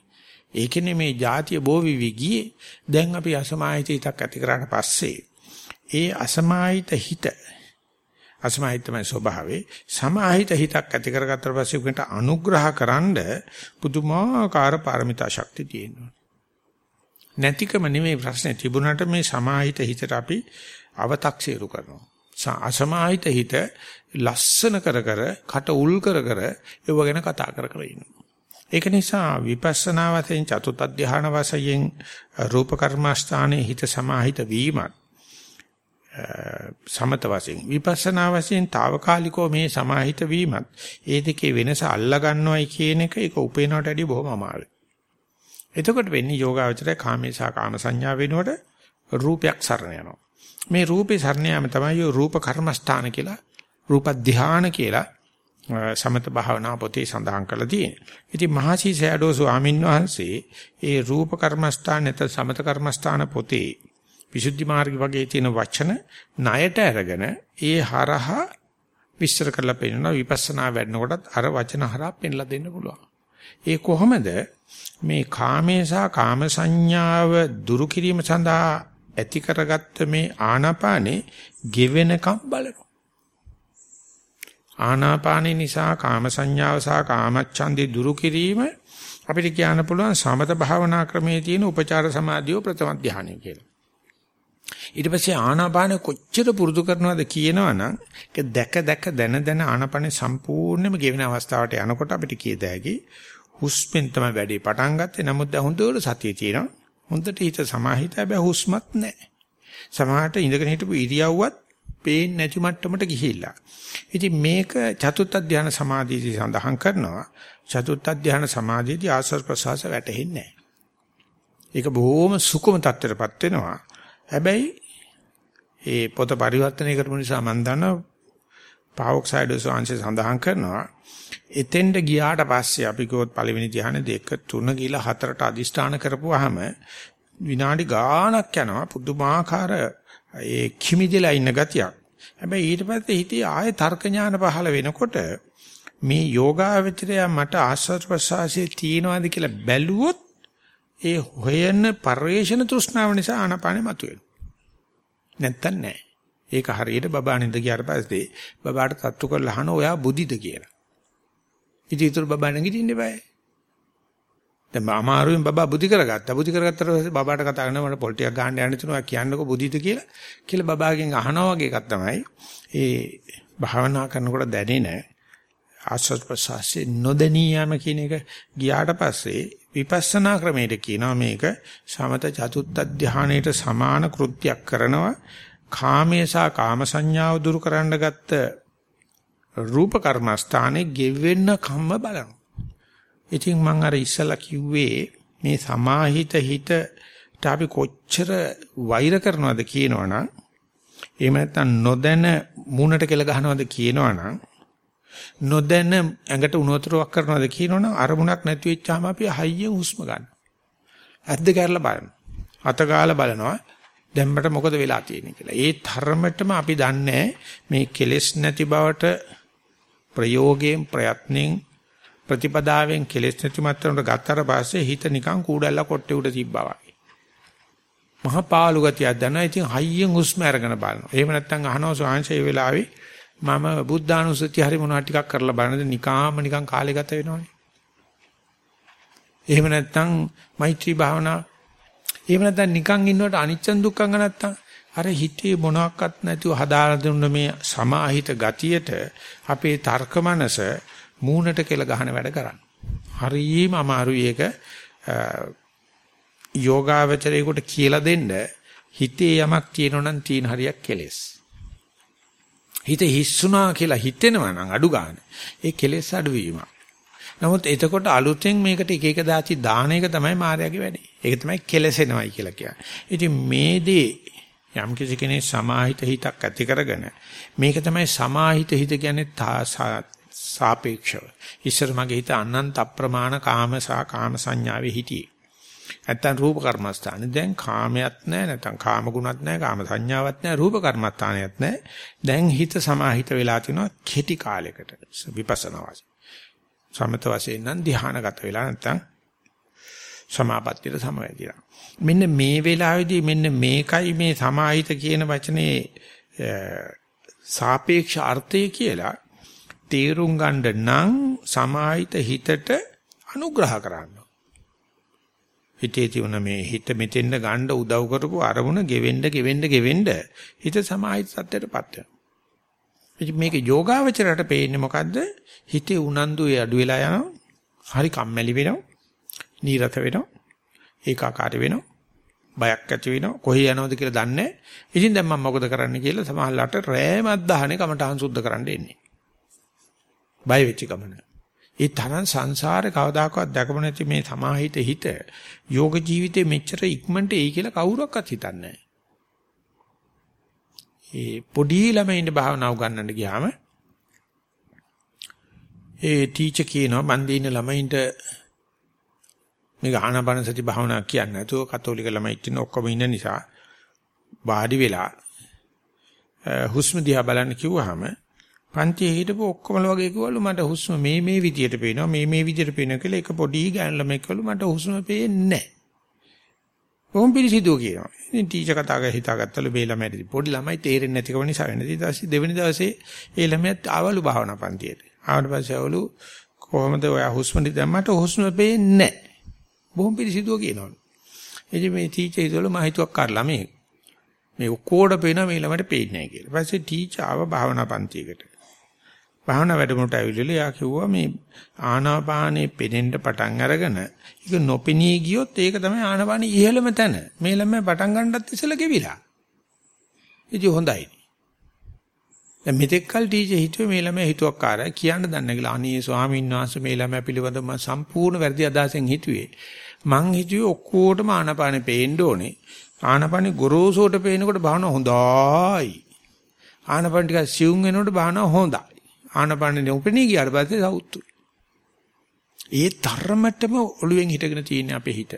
ඒකනේ මේ જાතිය බෝ විවි ගියේ. දැන් අපි අසමාහිත හිතක් ඇති කරාට පස්සේ ඒ අසමාහිත හිත අසමාහිතමයි ස්වභාවේ සමාහිත හිතක් ඇති කරගත්තට පස්සේ උකට අනුග්‍රහකරනද පුදුමාකාර පාරමිතා ශක්තිය තියෙනවා. නැතිකම නෙමෙයි ප්‍රශ්නේ තිබුණාට මේ සමාහිත හිතට අපි අව탁සීරු කරනවා. අසමාහිත හිත ලස්සන කර කර කට උල් කර කර ඒව ගැන කතා කර කර ඉන්නවා. ඒක නිසා විපස්සනා වශයෙන් චතුත් අධ්‍යාන වශයෙන් රූප කර්මස්ථානයේ හිත සමාහිත වීමත් සමත වශයෙන් විපස්සනා වශයෙන් తాවකාලිකව මේ සමාහිත වීමත් ඒ දෙකේ වෙනස අල්ලා ගන්නවයි කියන එක ඒක උපේනවට වැඩිය බොහොම අමාරුයි. එතකොට වෙන්නේ යෝගාවචරය කාමේසා කාම සංඥා වෙනකොට රූපයක් සරණ යනවා. මේ රූපේ සරණ යාම තමයි රූප කර්මස්ථාන කියලා රූප ධානය කියලා සමත භාවනා පොතේ සඳහන් කරලා තියෙනවා. ඉතින් මහසි සයඩෝ ස්වාමීන් වහන්සේ ඒ රූප කර්මස්ථාන නැත සමත කර්මස්ථාන පොතේ විසුද්ධි මාර්ගය වගේ තියෙන වචන ණයට අරගෙන ඒ හරහා විස්තර කරලා පෙන්නනවා විපස්සනා වැඩනකොටත් අර වචන හරහා පෙන්ලා දෙන්න පුළුවන්. ඒ කොහොමද මේ කාමේසා කාම සංඥාව දුරු කිරීම සඳහා ඇති කරගත්ත මේ ආනාපානේ ගෙවෙනකම් බලනවා. ආනාපානේ නිසා කාම සංඥාව සහ කාමච්ඡන්දේ දුරු කිරීම අපිට කියන්න පුළුවන් සමත භාවනා ක්‍රමයේ තියෙන උපචාර සමාධිය ප්‍රථම ධානය කියලා. ඊට පස්සේ ආනාපාන කොච්චර පුරුදු කරනවද කියනවනම් ඒක දැක දැක දන දන ආනාපානේ සම්පූර්ණයෙන්ම ගෙවෙන අවස්ථාවට යනකොට අපිට කියද හැකි හුස්මෙන් තමයි වැඩේ පටන් ගත්තේ. නමුත් දැන් හොඳට සතිය තියෙනවා. හොඳට හිත සමාහිත හැබැයි හුස්මත් නැහැ. සමහරට ඉඳගෙන හිටපු ඉරියව්වත් පේන්නේ නැති මට්ටමට ගිහිල්ලා. ඉතින් මේක චතුත්ථ ධානය සමාධියදී සඳහන් කරනවා. චතුත්ථ ධානය සමාධියදී ආස්වාද ප්‍රසවාස වැටෙන්නේ නැහැ. ඒක බොහොම සුකුම තත්ත්වයටපත් වෙනවා. හැබැයි ඒ පොත පරිවර්තනය කරපු නිසා මම දන්නවා පාවොක්සයිඩෝස් වංශය සඳහන් කරනවා එතෙන්ට ගියාට පස්සේ අපි කිව්වොත් පළවෙනි ධ්‍යාන දෙක තුන ගිහලා හතරට අදිෂ්ඨාන කරපුවාම විනාඩි ගාණක් යනවා පුදුමාකාර ඒ කිමිදෙලා ඉන්න ගතියක්. හැබැයි ඊට පස්සේ හිතේ ආයේ තර්ක ඥාන පහළ වෙනකොට මේ යෝගාවචරය මට ආස්වාද ප්‍රසආසයේ තියනවාද කියලා බැලුවොත් ඒ හොයන පරිේශන තෘෂ්ණාව නිසා ආනපානෙ මතුවෙනවා. නැත්තම් නෑ. ඒක හරියට බබා නින්ද ගියාට පස්සේ බබාට තත්තු කරලා අහන ඔයා බුදිද කියලා. ඉතින් ඊටු බබා නැගිටින්න බෑ. දැන් අමාරුවෙන් බබා බුද්ධි කරගත්තා. බුද්ධි කරගත්තට පස්සේ බබාට කතා කරනවා මට පොල් ටිකක් ගන්න යන්න තුනවා කියන්නකෝ බුද්ධිද කියලා. කියලා බබාගෙන් අහනවා වගේ එකක් තමයි. ඒ භාවනා කරනකොට දැනෙන ආස්වාද ප්‍රසාසයේ නොදැනියම කියන එක ගියාට පස්සේ විපස්සනා ක්‍රමයට කියනවා මේක සමත චතුත්ථ ධානයේට සමාන කෘත්‍යයක් කරනවා. කාමේසා කාම සංඥාව දුරු කරන්න ගත්ත රූප කර්මස්ථානේ ගෙවෙන්න කම්ම බලනවා. ඉතින් මම අර ඉස්සලා කිව්වේ මේ සමාහිත හිතට අපි කොච්චර වෛර කරනවද කියනවනම් එහෙම නැත්නම් නොදැන මූණට කෙල ගහනවද කියනවනම් නොදැන ඇඟට උණුතරයක් කරනවද කියනවනම් අරමුණක් නැති වෙච්චාම අපි හයියෙන් හුස්ම ගන්න. ඇද්ද කැරලා බලනවා. අත ගාලා බලනවා. දැම්මට මොකද වෙලා තියෙන්නේ කියලා. ඒ තරමටම අපි දන්නේ මේ කෙලෙස් නැති බවට ප්‍රයෝගයෙන් ප්‍රයත්නෙන් ප්‍රතිපදාවෙන් කෙලෙස් නැති මට්ටමට ගත්තට පස්සේ හිත නිකන් කූඩල්ලා කොට්ටේ උඩ තිබ්බා වගේ. මහා පාළු ගතියක් දැනෙනවා. ඉතින් හයියෙන් හුස්ම අරගෙන බලනවා. එහෙම නැත්නම් අහනවා ස්වාංශය ඒ වෙලාවේ මම බුද්ධානුස්සතිය හරි මොනවා ටිකක් කරලා බලනද නිකාම නිකන් කාලේ ගත වෙනවනේ. එහෙම නැත්නම් මෛත්‍රී භාවනා එහෙම නැත්නම් නිකන් ඉන්නකොට අනිච්චන් දුක්ඛංග නැත්නම් අර හිතේ මොනවත් නැතුව හදාලා දුන්න මේ සමාහිත ගතියට අපේ තර්ක මනස මූණට කෙල ගහන වැඩ කරන්නේ. හරිම අමාරුයි ඒක යෝගාවචරයේකට කියලා දෙන්න හිතේ යමක් තියෙනවා නම් තීන හරියක් කෙලෙස්. හිත හිස්සුනා කියලා හිතෙනවා නම් අඩු ගන්න. ඒ කෙලෙස් අඩුවීමක්. නමුත් එතකොට අලුතෙන් මේකට එක එක දාචි දාන එක තමයි මායාවේ වැඩේ. ඒක තමයි කෙලසෙනවයි කියලා කියන්නේ. ඉතින් මේ දේ යම් කිසි කෙනෙක් සමාහිත හිතක් ඇති කරගෙන මේක තමයි සමාහිත හිත කියන්නේ සාපේක්ෂව. ඉස්සර මගේ හිත අනන්ත අප්‍රමාණ කාම සහ කාම සංඥාවේ හිටියේ. නැත්තම් රූප කර්මස්ථානේ. දැන් කාමයක් නැහැ නැත්තම් කාම ගුණත් නැහැ කාම සංඥාවක් නැහැ රූප කර්මස්ථානයක් නැහැ. දැන් හිත සමාහිත වෙලා තිනවා කෙටි කාලයකට. විපස්සනා වාසි. සමත වශයෙන් නම් ධ්‍යානගත වෙලා නැත්තම් සමාපත්තියට සමවැදිලා මෙන්න මේ වෙලාවේදී මෙන්න මේකයි මේ සමාහිත කියන වචනේ සාපේක්ෂ අර්ථය කියලා තේරුම් ගන්න නම් සමාහිත හිතට අනුග්‍රහ කරන්න හිතේ තියුණ මේ හිත මෙතෙන්ද ගන්න උදව් කරපු අරමුණ ගෙවෙන්න ගෙවෙන්න ගෙවෙන්න හිත සමාහිත සත්‍යයටපත් වෙනවා. මේක යෝගාවචරයට පේන්නේ මොකද්ද? හිතේ උනන්දු අඩු වෙලා යනවා. හරි කම්මැලි වෙනවා. නීරස වෙනවා. ඒකාකාරී වෙනවා. බයක් ඇති වෙනවා. කොහේ යනවද කියලා දන්නේ නැහැ. ඉතින් දැන් මම මොකද කරන්න කියලා සමහරලාට රෑමත් දහනේ කමටහන් සුද්ධ කරන්න එන්නේ. බය වෙච්ච ගමන. ඒ තරම් සංසාරේ කවදාකවත් දැකම නැති මේ සමාහිත හිත යෝග ජීවිතේ මෙච්චර ඉක්මනට එයි කියලා කවුරක්වත් හිතන්නේ නැහැ. ඒ පොඩි ළමයින්ට භාවනා උගන්වන්න ගියාම ඒ ටීචර් කියනවා මන් දින ළමයින්ට මේක ආනාපාන සති භාවනා කියන්නේ නැතුව කතෝලික ළමයි ඉන්න ඔක්කොම ඉන්න නිසා වාඩි වෙලා හුස්ම දිහා බලන්න කිව්වහම පන්තියේ හිටපු ඔක්කොමල වගේ කිව්වලු මට හුස්ම මේ මේ විදියට පේනවා මේ මේ විදියට පේනවා කියලා එක පොඩි ගෑනු ළමෙක් කිව්වලු මට හුස්ම පේන්නේ නැහැ. කොහොම පිළිසිදුව කියනවා. ඉතින් ටීචර් කතා කරලා හිතාගත්තලු මේ ළමයිට පොඩි ළමයි තේරෙන්නේ නැතිකම නිසා වෙන ඊට පස්සේ දෙවෙනි දවසේ ඒ ළමයාත් ආවලු භාවනා පන්තියට. ආවට පස්සේ අවලු කොහොමද ඔයා හුස්ම දැම්මට හුස්ම පේන්නේ නැහැ. බොහොම පිළිසිදුව කියනවලු. එදි මේ ටීචර් ඉතල මම හිතුවක් කරලා මේ මේ ඔක්කොට පේනවා මේ ළමයට පේන්නේ නැහැ කියලා. ඊපස්සේ ටීචර් ආව භාවනා පන්තියකට. භාවනා වැඩමුළුට ඇවිල්ලා යා කිව්වා මේ ආනාපානේ පෙනෙන්න පටන් අරගෙන ඒක නොපෙනී ගියොත් ඒක තමයි ආනාපානේ ඉහළම තැන. මේ ළමයා පටන් ගන්නත් ඉස්සෙල්ලා ගෙවිලා. ඉතින් හොඳයි. දැන් මෙතෙක් කල් ටීචර් හිතුවේ මේ ළමයා හිතුවක්කාරයි කියන්න දන්නේ කියලා. අනේ ස්වාමීන් වහන්සේ මේ ළමයා පිළිබඳව මම සම්පූර්ණ වැරදි අදහසෙන් හිතුවේ. මං හිතුවේ ඔක්කොටම ආනාපානේ පේන්න ඕනේ. ආනාපානේ ගොරෝසුවට පේනකොට භාවන හොඳයි. ආනාපාන ටික සිවුම් වෙනකොට භාවන හොඳයි. ආනපනේ උපෙනී ගියාට පස්සේ සවුත්තු. ඒ තරමටම ඔළුවෙන් හිටගෙන තියෙන අපේ හිත.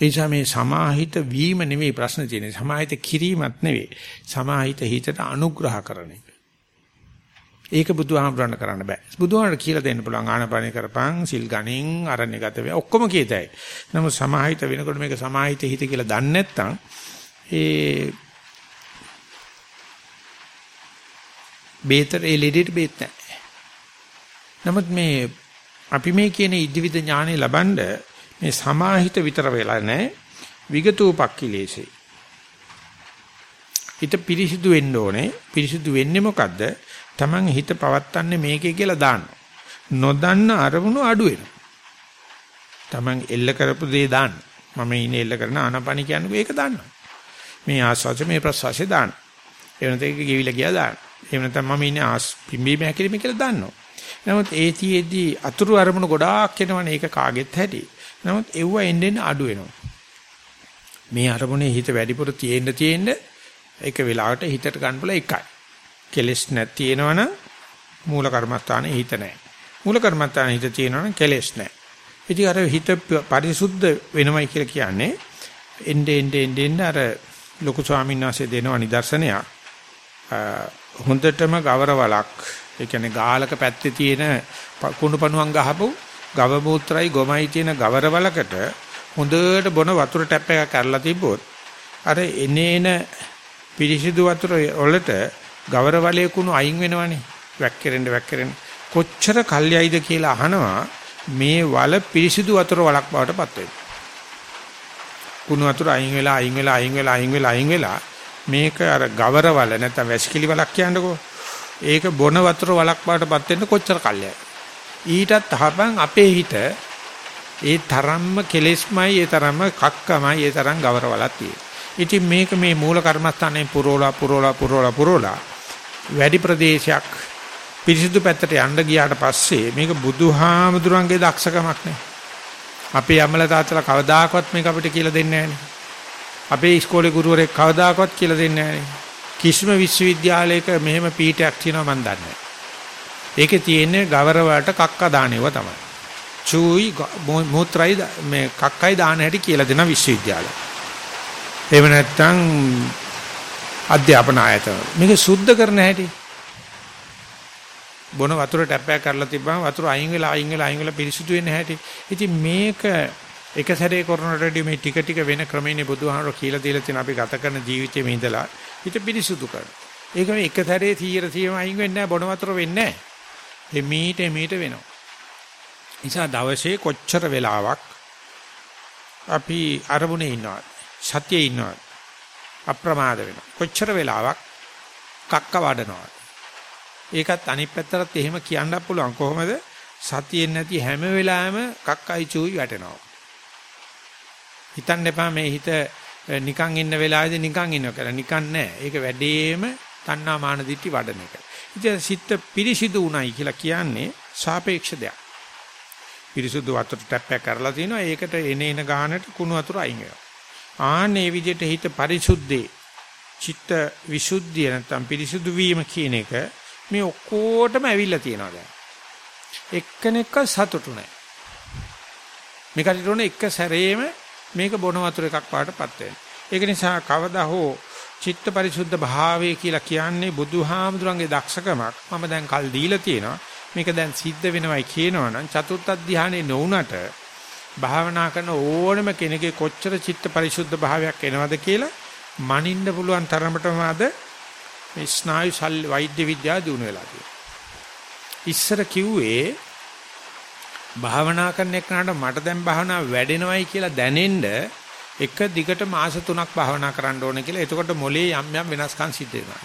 එනිසා මේ සමාහිත වීම නෙවෙයි ප්‍රශ්න තියෙන්නේ. සමාහිත කිරීමත් නෙවෙයි. සමාහිත හිතට අනුග්‍රහ කරන එක. ඒක බුදුහාමුදුරන් කරන්න බෑ. බුදුහාමුදුරන් කියලා දෙන්න පුළුවන් ආනපනේ කරපන්, සිල් ගණින්, අරණ්‍ය ගත වේ. ඔක්කොම කියතයි. නමුත් සමාහිත වෙනකොට මේක සමාහිත හිත කියලා දන්නේ නැත්නම් ඒ බේතර ඒ ලෙඩේට බේත් නැහැ. නමුත් මේ අපි මේ කියන ඉදිවිද ඥානෙ ලබනද මේ සමාහිත විතර වෙලා නැහැ. විගතූපක්ඛිලේසේ. හිත පිරිසිදු වෙන්න ඕනේ. පිරිසිදු වෙන්නේ මොකද්ද? Taman හිත පවත්තන්නේ මේකේ කියලා දාන්න. නොදන්න අරමුණු අඩු වෙනවා. Taman එල්ල කරපු දේ දාන්න. මම ඉන්නේ එල්ල කරන ආනපනි කියන්නේ ඒක දාන්නවා. මේ ආස්වාද මේ ප්‍රසවාසය දාන්න. ඒ වෙනත ඒක ගෙවිලා ගියා දාන්න. එහෙම නැත්නම් මම ඉන්නේ ආස් පිම්බීම හැකිරීම කියලා දන්නවා. නමුත් ඒතියෙදී අතුරු අරමුණු ගොඩාක් එනවනේ ඒක කාගෙත් හැටි. නමුත් එව්ව එන්න අඩු වෙනවා. මේ අරමුණේ හිත වැඩිපුර තියෙන්න තියෙන්න ඒක වෙලාවට හිතට ගන්න බල එකයි. කෙලස් නැති වෙනවනම් මූල කර්මස්ථානේ හිත නැහැ. මූල කර්මස්ථානේ හිත තියෙනවනම් කෙලස් නැහැ. ඉතින් අර හිත පරිසුද්ධ වෙනවයි කියලා කියන්නේ එnde ende ende ende අර ලොකු ස්වාමීන් වහන්සේ දෙනව නිදර්ශනයක්. හොඳටම ගවරවලක්. ඒ කියන්නේ ගාලක පැත්තේ තියෙන කුණු පණුවන් ගහපු ගව මූත්‍රායි ගොමයි තියෙන ගවරවලකට හොඳට බොන වතුර ටැප් එකක් කරලා තිබ්බොත් අර එනේන පිරිසිදු වතුර වලට ගවරවලයේ කුණු අයින් වෙනවනේ. වැක්කිරෙන්න වැක්කිරෙන්න. කොච්චර කල්යයිද කියලා අහනවා මේ වල පිරිසිදු වතුර වලක් බවට පත් වෙනවා. කුණු වතුර අයින් වෙලා අයින් වෙලා අයින් වෙලා අයින් වෙලා අයින් වෙලා මේක අර ගවරවල නැත්නම් වැසිකිලි වලක් කියන්නකෝ. ඒක බොන වතුර වලක් බවටපත් වෙන්න කොච්චර කල්යයි. ඊටත් අහපන් අපේ හිත ඒ තරම්ම කෙලෙස්මයි ඒ තරම්ම කක්කමයි ඒ තරම් ගවරවලක් තියෙන්නේ. ඉතින් මේක මේ මූල කර්මස්ථානයේ පුරෝලා පුරෝලා පුරෝලා පුරෝලා වැඩි ප්‍රදේශයක් පිරිසිදු පැත්තට යන්න ගියාට පස්සේ මේක බුදුහාමුදුරන්ගේ දක්ෂකමක් නේ. අපේ අම්මලා තාත්තලා කවදාකවත් මේක අපිට කියලා දෙන්නේ නැහැ අපේ ඉස්කෝලේ ගුරුවරයෙක් කවදාකවත් කියලා දෙන්නේ නැහැ කිසිම විශ්වවිද්‍යාලයක මෙහෙම පීඨයක් තියෙනවා මම දන්නේ ඒකේ තියෙන්නේ ගවරවට කක්ක දානේව තමයි. චූයි මූත්‍රායි මේ කක්කයි දාන හැටි කියලා දෙන විශ්වවිද්‍යාලය. එහෙම නැත්නම් අධ්‍යාපන ආයතන. මේක සුද්ධ කරන හැටි බොන වතුර ටැප් එකක් කරලා තිබ්බම වතුර අයින් වෙලා අයින් වෙලා අයින් වෙලා පිරිසුදු වෙන හැටි. ඉතින් මේක එක සැරේ කරනකොටදී මේ ටික ටික වෙන ක්‍රමයනේ බුදුහාමර කියලා දීලා තියෙන අපි ගත කරන ජීවිතේ මේ ඉඳලා හිත පිරිසුදු කර. ඒක මේ එක සැරේ 100 100ම අයින් වෙන්නේ නැහැ බොන වතුර වෙන්නේ නැහැ. එමීට එමීට වෙනවා. නිසා දවසේ කොච්චර වෙලාවක් අපි අරමුණේ ඉන්නවද? සතියේ ඉන්නවද? අප්‍රමාද වෙනවා. කොච්චර වෙලාවක් කක්ක වඩනවද? ඒකත් අනිත් පැත්තටත් එහෙම කියන්න පුළුවන් කොහොමද සතියෙන් නැති හැම වෙලාවෙම කක්කයි චූයි වැටෙනවා හිතන්න එපා මේ හිත නිකන් ඉන්න වෙලාවේදී නිකන් ඉන්නවා කියලා නිකන් නෑ. ඒක වැඩේම තණ්හා මාන දිටි වඩන එක. ඉතින් සිත පිරිසිදු උණයි කියලා කියන්නේ සාපේක්ෂ දෙයක්. පිරිසුදු වතුර ටැප් එක කරලා තිනවා. ඒකට එන එන ගානට කුණු වතුර අයින් වෙනවා. ආන්නේ විදිහට හිත පරිසුද්ධේ චිත්ත විසුද්ධිය නැත්නම් පිරිසුදු වීම කියන එක මේ ඔක්කොටම ඇවිල්ලා තියෙනවා දැන්. එක්කෙනෙක්ව සතුටු නැහැ. මේකට උනේ එක සැරේම මේක බොන වතුර එකක් පාටපත් වෙනවා. ඒක නිසා කවදා හෝ චිත්ත පරිසුද්ධ භාවය කියලා කියන්නේ බුදුහාමුදුරන්ගේ දක්ෂකමක්. මම දැන් කල් දීලා තියෙනවා. මේක දැන් සිද්ධ වෙනවයි කියනවනම් චතුර්ථ ධානයේ නොඋනට භාවනා කරන ඕනම කෙනෙකුගේ කොච්චර චිත්ත පරිසුද්ධ භාවයක් එනවද කියලා මනින්න පුළුවන් තරමටම අද මේ ස්නායු ශල්‍ය වෛද්‍ය විද්‍යාව දිනු වෙලා තියෙනවා. ඉස්සර කිව්වේ භාවනා කරන එකනට මට දැන් භාවනා වැඩෙනවයි කියලා දැනෙන්න එක දිගට මාස 3ක් භාවනා කරන්න ඕනේ කියලා. එතකොට මොලේ යම් යම් වෙනස්කම් සිද්ධ වෙනවා.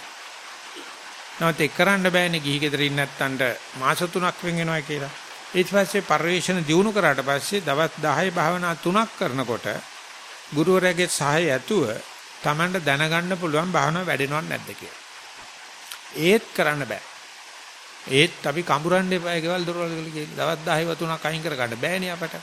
නැවත ඒක කරන්න බෑනේ ගිහි ගෙදර ඉන්න නැත්තන්ට මාස 3ක් වෙන් වෙනවා කියලා. ඊට පස්සේ පරිවේෂණ දිනු කරාට පස්සේ දවස් 10 භාවනා 3ක් කරනකොට ගුරුවරයාගේ සහාය ඇතුව Tamanට දැනගන්න පුළුවන් භාවනාව වැඩෙනවද නැද්ද කියලා. ඒත් කරන්න බෑ. ඒත් අපි කඹරන්න එපා ගෙවල් දොරවල් වල කියලා. දවස් 10 වතුනක් අයින් කර ගන්න බෑනේ අපට.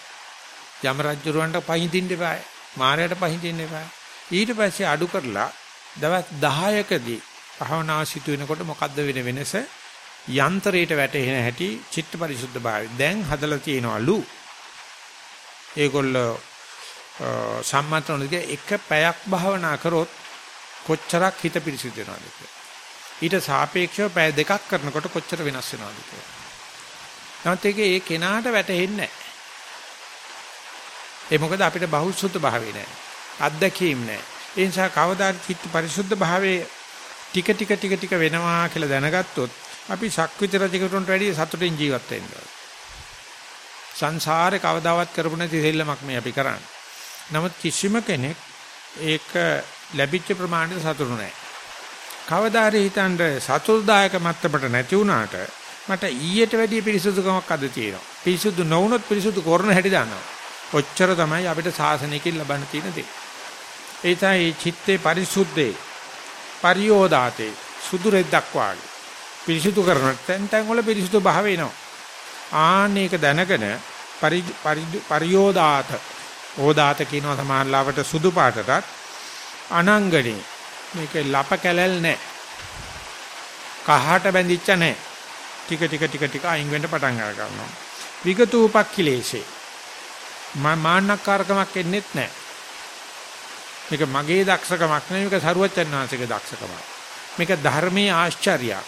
යම රජුරවන්ට පහින්දින්න එපා. මාරයට පහින්දින්න එපා. ඊට පස්සේ අඩු කරලා දවස් 10කදී භාවනා සිදු වෙනකොට මොකද්ද වෙන වෙනස? යන්ත්‍රයට වැටෙන හැටි චිත්ත පරිසුද්ධ භාවය. දැන් හදලා තියෙනවලු. ඒගොල්ලෝ සම්මතන එක පැයක් භාවනා කරොත් කොච්චරක් හිත පිරිසිදු වෙනවද කියලා. ඊට සාපේක්ෂව පැය දෙකක් කරනකොට කොච්චර වෙනස් වෙනවද කියලා. නමුත් ඒකේ ඒ කෙනාට වැටහෙන්නේ නැහැ. ඒ මොකද අපිට බහුසුද්ධ භාවය නැහැ. අත්දැකීම් නැහැ. ඒ නිසා කවදාද චිත්ත පරිසුද්ධ භාවයේ ටික ටික ටික ටික වෙනවා කියලා දැනගත්තොත් අපි ශක්විත රජකතුන්ට වැඩිය සතුටින් ජීවත් වෙන්න සංසාරේ කවදාවත් කරපු නැති දෙල්ලමක් මේ අපි කරන්නේ. නමුත් කිසිම කෙනෙක් ඒක ලැබිච්ච ප්‍රමාණයට සතුටු නැහැ. කවදා හරි හිතන්න සතුල්දායක මත්තමට නැති වුණාට මට ඊට වැඩිය පිරිසුදුකමක් අද තියෙනවා. පිරිසුදු නොවුනොත් පිරිසුදු කරන හැටි දන්නවා. ඔච්චර තමයි අපිට සාසනයකින් ලබන්න තියෙන දේ. ඒ තමයි චිත්තේ පරිසුද්ධේ පරියෝදාතේ සුදු රෙද්දක් වාගේ. පිරිසුදු කරන තැන් තැන් වල පිරිසුදු භාව එනවා. ආන්නේක දැනගෙන පරියෝදාත ඕදාත කියනවා සමානලාවට සුදු පාටටත් අනංගණේ මේකේ ලප කැලල් නැහැ. කහට බැඳිච්ච නැහැ. ටික ටික ටික ටික අයින් වෙන්න පටන් අර ගන්නවා. විගතූපක්ඛිලේශේ. මාන්නක්කාරකමක් එන්නේත් නැහැ. මේක මගේ දක්ෂකමක් නෙවෙයි මේක සරුවච්චන් වහන්සේගේ දක්ෂකමක්. මේක ධර්මයේ ආශ්චර්යයක්.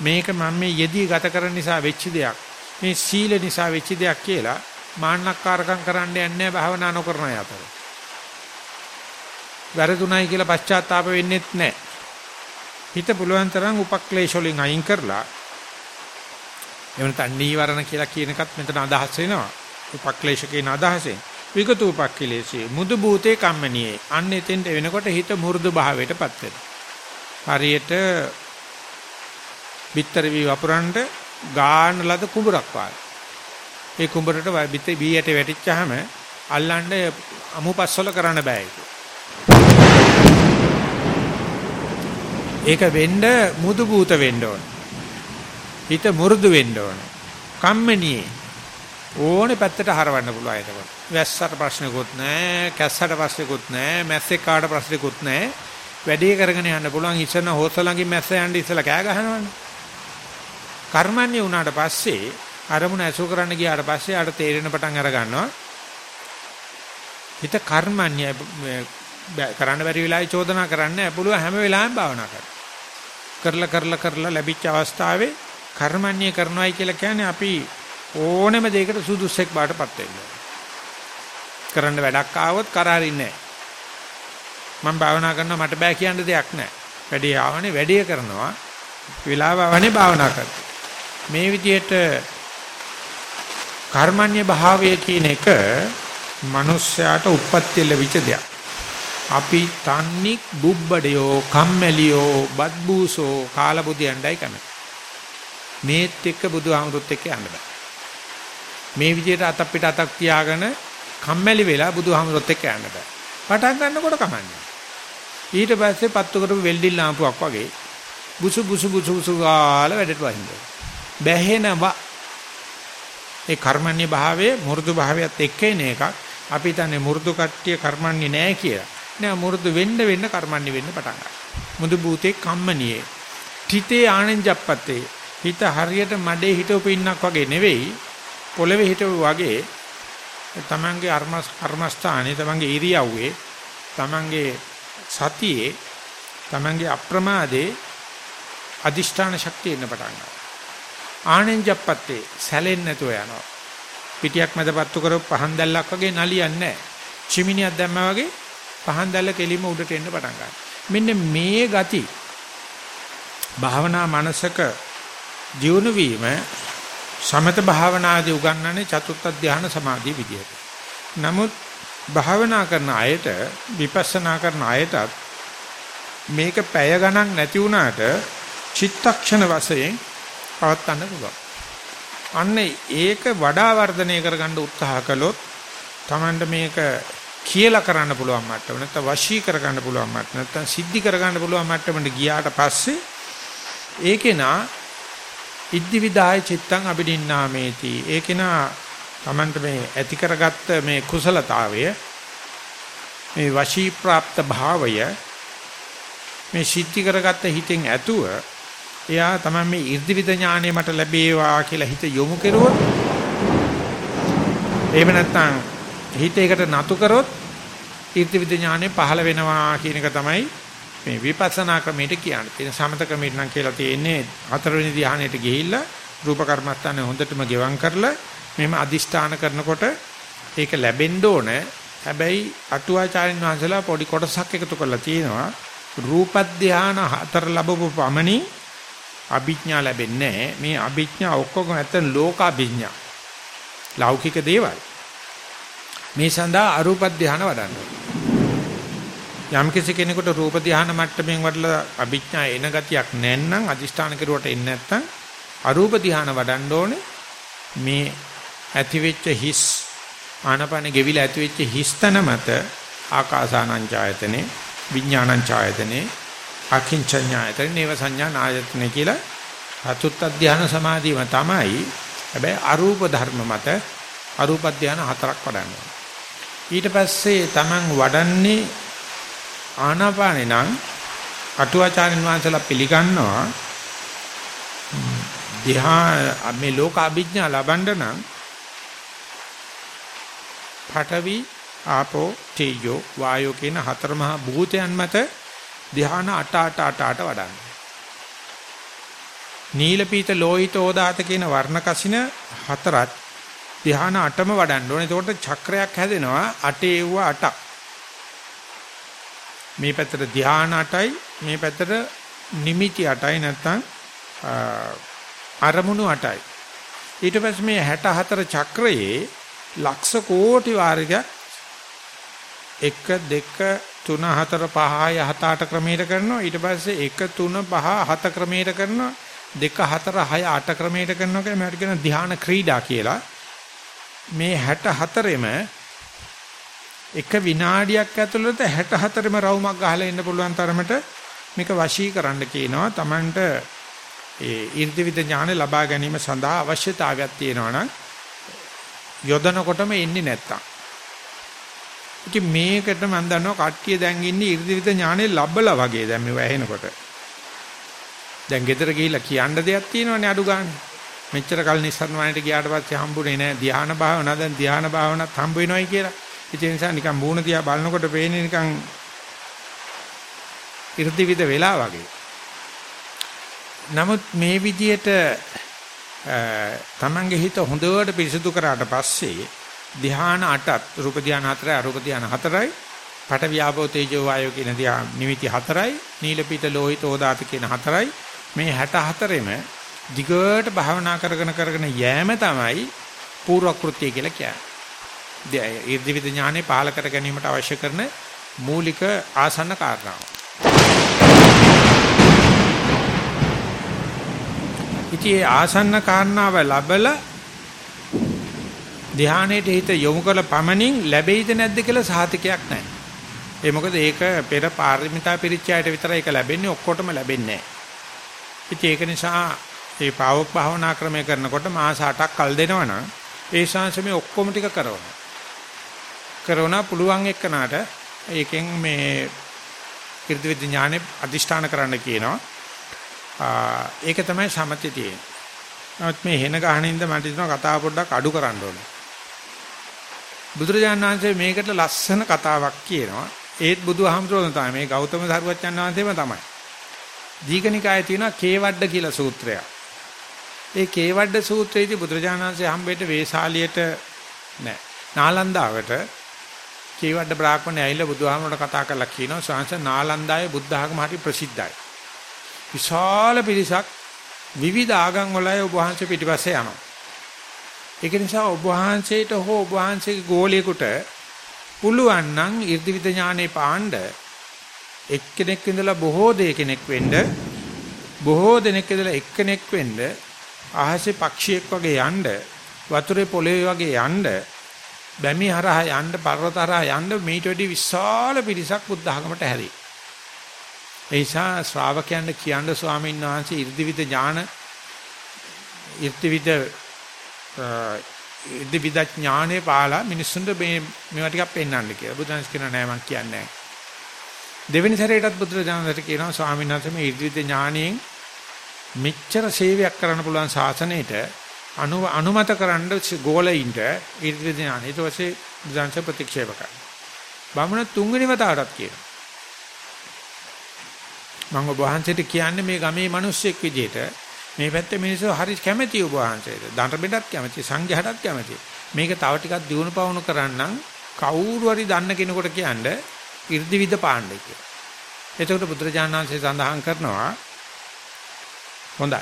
මේක මම මේ යෙදී ගත කරන නිසා වෙච්ච දෙයක්. මේ සීල නිසා වෙච්ච දෙයක් කියලා මාන්නක්කාරකම් කරන්න යන්නේ භාවනා නොකරන අය අතර. වැරදුණයි කියලා පශ්චාත්තාප වෙන්නෙත් නැහැ. හිත පුළුවන් තරම් උපක්ලේශ වලින් අයින් කරලා එවන තන්නීවරණ කියලා කියන එකත් මෙතන අදහස් වෙනවා. උපක්ලේශ කියන අදහසෙන්. විගත උපක්ලේශී මුදු භූතේ කම්මනියේ. අන්න එතෙන්ට වෙනකොට හිත මුරුදු භාවයටපත් වෙනවා. හරියට bitter වී වපුරන්ට ගාන ලද කුඹරක් වාගේ. ඒ කුඹරට බිත බී යට වැටිච්චාම අල්ලන්න අමුපස්සල කරන්න බෑ ඒක. ඒක වෙන්න මුදු භූත වෙන්න ඕන. හිත මුරුදු වෙන්න ඕන. කම්මැනියේ ඕනේ පැත්තට හරවන්න පුළුවන් එතකොට. වැස්සට ප්‍රශ්නකුත් නැහැ, කැස්සට ප්‍රශ්නකුත් නැහැ, මැස්සෙක් කාට ප්‍රශ්නකුත් නැහැ. වැඩේ කරගෙන යන්න පුළුවන් ඉස්සන හොස්ස ළඟින් මැස්ස යන්න ඉස්සලා කෑ ගහනවනේ. කර්මන්නේ වුණාට පස්සේ අරමුණ ඇසුර කරන්න ගියාට පස්සේ ආට තේරෙන පටන් අර ගන්නවා. හිත කර්මන්නේ කරන්න බැරි වෙලාවයි චෝදනා කරන්න පුළුවන් හැම වෙලාවෙම භාවනා කරන්න. කරලා කරලා කරලා ලැබිච්ච අවස්ථාවේ කර්මන්නේ කරනවායි කියලා කියන්නේ අපි ඕනෙම දෙයකට සුදුස්සෙක් බාටපත් වෙනවා. කරන්න වැඩක් ආවොත් කරාරින්නේ නැහැ. මම භාවනා කරනවා මට බෑ කියන්න දෙයක් නැහැ. වැඩේ ආවනේ වැඩේ කරනවා. වෙලාව ආවනේ භාවනා කරනවා. මේ විදිහට කර්මන්‍ය භාවය කියන එක මිනිස්යාට උප්පත්ති ලැබිච්ච දෙයක්. අපි තන්නික් බුබ්බඩයෝ කම්මැලියෝ බද්බූසෝ කාලබුදියන්ඩයි කැමති. මේත් එක්ක බුදුහාමුදුරුත් එක්ක යන්න බෑ. මේ විදිහට අතක් පිට අතක් තියාගෙන කම්මැලි වෙලා බුදුහාමුදුරුත් එක්ක යන්න බෑ. පටන් ගන්නකොට කමන්නේ. ඊට පස්සේ පත්තු කරපු වෙල්ඩිල් ලාම්පුවක් වගේ බුසු බුසු බුසු බුසු ගාලා වැඩට වහිනවා. බැහැෙනවා. ඒ කර්මන්නේ භාවයේ මෘදු භාවයත් එක්ක එන එකක්. අපි හිතන්නේ මෘදු කට්ටිය කර්මන්නේ නැහැ කියලා. නෑ මෘදු වෙන්න වෙන්න කර්මන්නේ වෙන්න පටන් ගන්නවා. මුදු භූතේ කම්මනියේ. තිතේ ආනෙන්ජප්පතේ. හිත හරියට මඩේ හිටවපු ඉන්නක් වගේ නෙවෙයි. පොළවේ හිටවු වගේ තමන්ගේ කර්මස්ථානේ තමන්ගේ ඉරියව්වේ තමන්ගේ සතියේ තමන්ගේ අප්‍රමාදේ අදිෂ්ඨාන ශක්තිය එන්න පටන් ගන්නවා. ආනෙන්ජප්පත්තේ සැලෙන්නේ නැතුව යනවා. පිටියක් මැදපත්තු කරපු පහන් දැල්ලක් වගේ නලියන්නේ නැහැ. චිමිනියක් දැම්මා වගේ පහන් දැල්ල කෙලිම උඩට එන්න පටන් ගන්නවා. මෙන්න මේ ගති භාවනා මනසක ජීවුන වීම සමත භාවනාදී උගන්වන්නේ චතුත්ථ ධානය සමාධිය විදියට. නමුත් භාවනා කරන අයට විපස්සනා කරන අයටත් මේක පැය ගණන් නැති වුණාට චිත්තක්ෂණ වශයෙන් පවත්වන්න පුළුවන්. අන්න ඒක වඩා වර්ධනය කරගන්න උත්සාහ කළොත් Tamanට මේක කියලා කරන්න පුළුවන් මට්ටම. නැත්නම් වශී කරගන්න පුළුවන් මට්ටම. නැත්නම් සිද්ධි කරගන්න පුළුවන් මට්ටමට ගියාට පස්සේ ඒකේනා ඉද්දි විදාය චිත්තං අබිදින්නාමේති ඒකේනා Tamanට මේ ඇති කරගත්ත මේ කුසලතාවය මේ වශී પ્રાપ્ત භාවය මේ සිද්ධි කරගත්ත හිතෙන් ඇතුව එයා තමයි මේ 이르දිවිද ඥාණය මට ලැබේවා කියලා හිත යොමු කෙරුවොත් එහෙම නැත්නම් හිත එකට නතු කරොත් ඉර්ධිවිද ඥානෙ පහළ වෙනවා කියන එක තමයි මේ විපස්සනා ක්‍රමයට කියන්නේ. තියෙන සමත ක්‍රමයට නම් කියලා තියෙන්නේ හතරවෙනි ධ්‍යානෙට ගිහිල්ලා රූප කර්මස්ථානේ හොඳටම ගෙවම් කරලා මෙහෙම අදිෂ්ඨාන කරනකොට ඒක ලැබෙන්න ඕන. හැබැයි අටුවාචාරින් වහන්සේලා පොඩි කොටසක් එකතු කරලා තියෙනවා. රූප ධ්‍යාන හතර ලැබපු පමණින් අභිඥා ලැබෙන්නේ මේ අභිඥා ඔක්කොම නැත්තම් ලෝක අභිඥා. ලෞකික දේවල්. මේ සඳහා අරූප ධානය වඩන්න. යම් කිසි කෙනෙකුට රූප ධානය මට්ටමින් වඩලා අභිඥා එන ගතියක් නැත්නම් අදිෂ්ඨාන කෙරුවට එන්නේ නැත්නම් අරූප ධානය වඩන්න ඕනේ. මේ ඇතිවෙච්ච හිස් ආනපන ගෙවිලා ඇතිවෙච්ච හිස්තන මත ආකාසානංචායතනේ විඥානංචායතනේ අකින්චඤ්ඤායතන නේව සංඥා නායතන කියලා චතුත් අධ්‍යාන සමාධියම තමයි හැබැයි අරූප ධර්ම මත අරූප ධ්‍යාන හතරක් වඩන්නේ ඊට පස්සේ Taman වඩන්නේ ආනාපානේ නම් අටුවාචාරින් වහන්සේලා පිළිගන්නවා දිහා මේ ලෝක අභිඥා ලබන්න නම් පඨවි ආපෝ තේජෝ වායෝ කියන හතර මහා භූතයන් මත ධ්‍යාන 8 8 8 8 වඩන්න. නීල පීත ලෝහිත ඕදාත කියන වර්ණ කසින හතරත් ධ්‍යාන 8ම වඩන්න ඕනේ. එතකොට චක්‍රයක් හැදෙනවා 8 ඒව 8ක්. මේ පැත්තට ධ්‍යාන 8යි මේ පැත්තට නිමිති 8යි නැත්නම් අරමුණු 8යි. ඊට පස්සේ මේ 64 චක්‍රයේ ලක්ෂ කෝටි වාරයක් 1 2 3 4 5 6 7 8 ක්‍රමයට කරනවා ඊට පස්සේ 1 3 5 7 ක්‍රමයට කරනවා 2 4 6 8 ක්‍රමයට කරනවා කියලා මේකට කියන ධ්‍යාන ක්‍රීඩා කියලා මේ 64ෙම එක විනාඩියක් ඇතුළත 64ම රවුමක් ගහලා ඉන්න පුළුවන් තරමට මේක වශී කරන්න කියනවා. Tamanට ඒ ඊර්ධිවිද ඥාන ලබා ගැනීම සඳහා අවශ්‍යතාවයක් තියෙනවා නම් යොදනකොටම එන්නේ නැත්තම්. ඉතින් මේකට මම දන්නවා කට්ටිය දැන් ඉන්නේ ඊර්ධිවිද ඥානෙ ලබලා වගේ දැන් මේව ඇහෙනකොට. දැන් ගෙදර ගිහිල්ලා කියන්න දෙයක් තියෙනවනේ අඩු ගන්න මෙච්චර කල් නිස්සරණ වණේට ගියාට පස්සේ හම්බුනේ නැහැ ධ්‍යාන භාවනා දැන් ධ්‍යාන භාවනාත් හම්බ වෙනවයි කියලා. ඒ නිසා නිකන් මූණ දිහා බලනකොට පේන්නේ නිකන් 이르දිවිද වෙලා වගේ. නමුත් මේ විදියට තමන්ගේ හිත හොඳට පිරිසුදු කරාට පස්සේ ධ්‍යාන 8ත් රූප ධ්‍යාන 4යි අරූප ධ්‍යාන 4යි පඨ ව්‍යාපෝ තේජෝ වායෝ කියන ධ්‍යාන නිමිති 4යි නීල පිට ලෝහිත ඕදාත කියන 4යි මේ 64ෙම දිගට භාවනා කරගෙන කරගෙන යෑම තමයි පූර්ව කෘත්‍ය කියලා කියන්නේ. ඊර්ධිවිද ඥානෙ පහල කර ගැනීමට අවශ්‍ය කරන මූලික ආසන්න කාරණාව. ඉතින් ඒ ආසන්න කාරණාව ලැබලා ධානයේට හිත යොමු කළ පමණින් ලැබෙයිද නැද්ද කියලා සාතිකයක් නැහැ. ඒ මොකද ඒක පෙර පාරමිතා පිරිච්චයට විතරයි ඒක ලැබෙන්නේ ඔක්කොටම ලැබෙන්නේ නැහැ. ඉතින් ඒක නිසා මේ පාවොක් භාවනා ක්‍රමය කරනකොට මාස 8ක් කල් දෙනවනම් ඒ ශාංශමේ ඔක්කොම ටික කරනවා. කරනවා පුළුවන් එක්කනට ඒකෙන් මේ කිර්ධ විඥානේ අදිෂ්ඨාන කරන්න කියනවා. ඒක තමයි සමතේ තියෙන්නේ. නමුත් මේ හෙන ගහනින්ද මට හිතෙනවා කතාව පොඩ්ඩක් අඩු කරන්න ඕනේ. බුදුරජාණන් වහන්සේ මේකට ලස්සන කතාවක් කියනවා. ඒත් බුදුහාමුදුරුවෝ තමයි මේ ගෞතම සරුවච්චන් වහන්සේම තමයි. දීඝනිකායේ තියෙනවා කේවඩ කියලා සූත්‍රයක්. ඒ කේවඩ සූත්‍රයේදී බුදුරජාණන් වහන්සේ හම්බෙට වේශාලියට නෑ නාලන්දාවට කේවඩ බ්‍රාහ්මණය ඇවිල්ලා බුදුහාමුදුරුවෝ කතා කරලා කියනවා සංස නාලන්දායේ බුද්ධ ආගම හරි ප්‍රසිද්ධයි. විශාල පිරිසක් විවිධ ආගම් වලයි ඔබ වහන්සේ පිටිපස්සේ යනවා. ඒක නිසා ඔබ වහන්සේට හෝ ඔබ වහන්සේගේ ගෝලියෙකුට පුළුවන් නම් 이르දිවිද ඥානේ පාණ්ඩ එක්කෙනෙක් ඉඳලා බොහෝ දෙනෙක් වෙන්න බොහෝ දෙනෙක් ඉඳලා එක්කෙනෙක් වෙන්න අහසේ පක්ෂියෙක් වගේ යන්න වතුරේ පොළවේ වගේ යන්න බැමි හරහා යන්න පර්වත හරහා යන්න මේට වැඩි විශාල පිරිසක් බුද්ධ ආගමට හැරේ. ඒ නිසා ශ්‍රාවකයන්ට කියන්න ස්වාමීන් වහන්සේ 이르දිවිද ඥාන 이르දිවිද ඉදිවිද ඥානේ පාලා මිනිස්සුන්ට මේ මේවා ටිකක් පෙන්වන්න කියලා. බුදුන්ස් කියනවා නෑ මම කියන්නේ නෑ. දෙවෙනි සැරේටත් බුදුරජාණන්ට කියනවා ස්වාමීන් වහන්සේ මේ ඉදිවිද ඥාණයෙන් මෙච්චර සේවයක් කරන්න පුළුවන් ශාසනයට අනු අනුමත කරන්න ගෝලයින්ට ඉර්ධිවිද ඥාන. ඊට පස්සේ බුදුන්ස ප්‍රතික්ෂේප කරනවා. බමුණ තුන්වෙනි වතාවටත් කියනවා. මම ඔබ වහන්සේට කියන්නේ මේ ගමේ මිනිස්සෙක් විදිහට මේ පැත්තේ මිනිස්සු හරි කැමැති ඔබ වහන්සේට. දඬබෙඩත් කැමැති, සංඝයාටත් කැමැති. මේක තව ටිකක් දියුණු පවුණු කරන්නම් කවුරු හරි දන්න කෙනෙකුට කියන්නේ 이르දිවිද පාණ්ඩේ කියලා. එතකොට බුදුරජාණන් වහන්සේ සඳහන් කරනවා හොඳයි.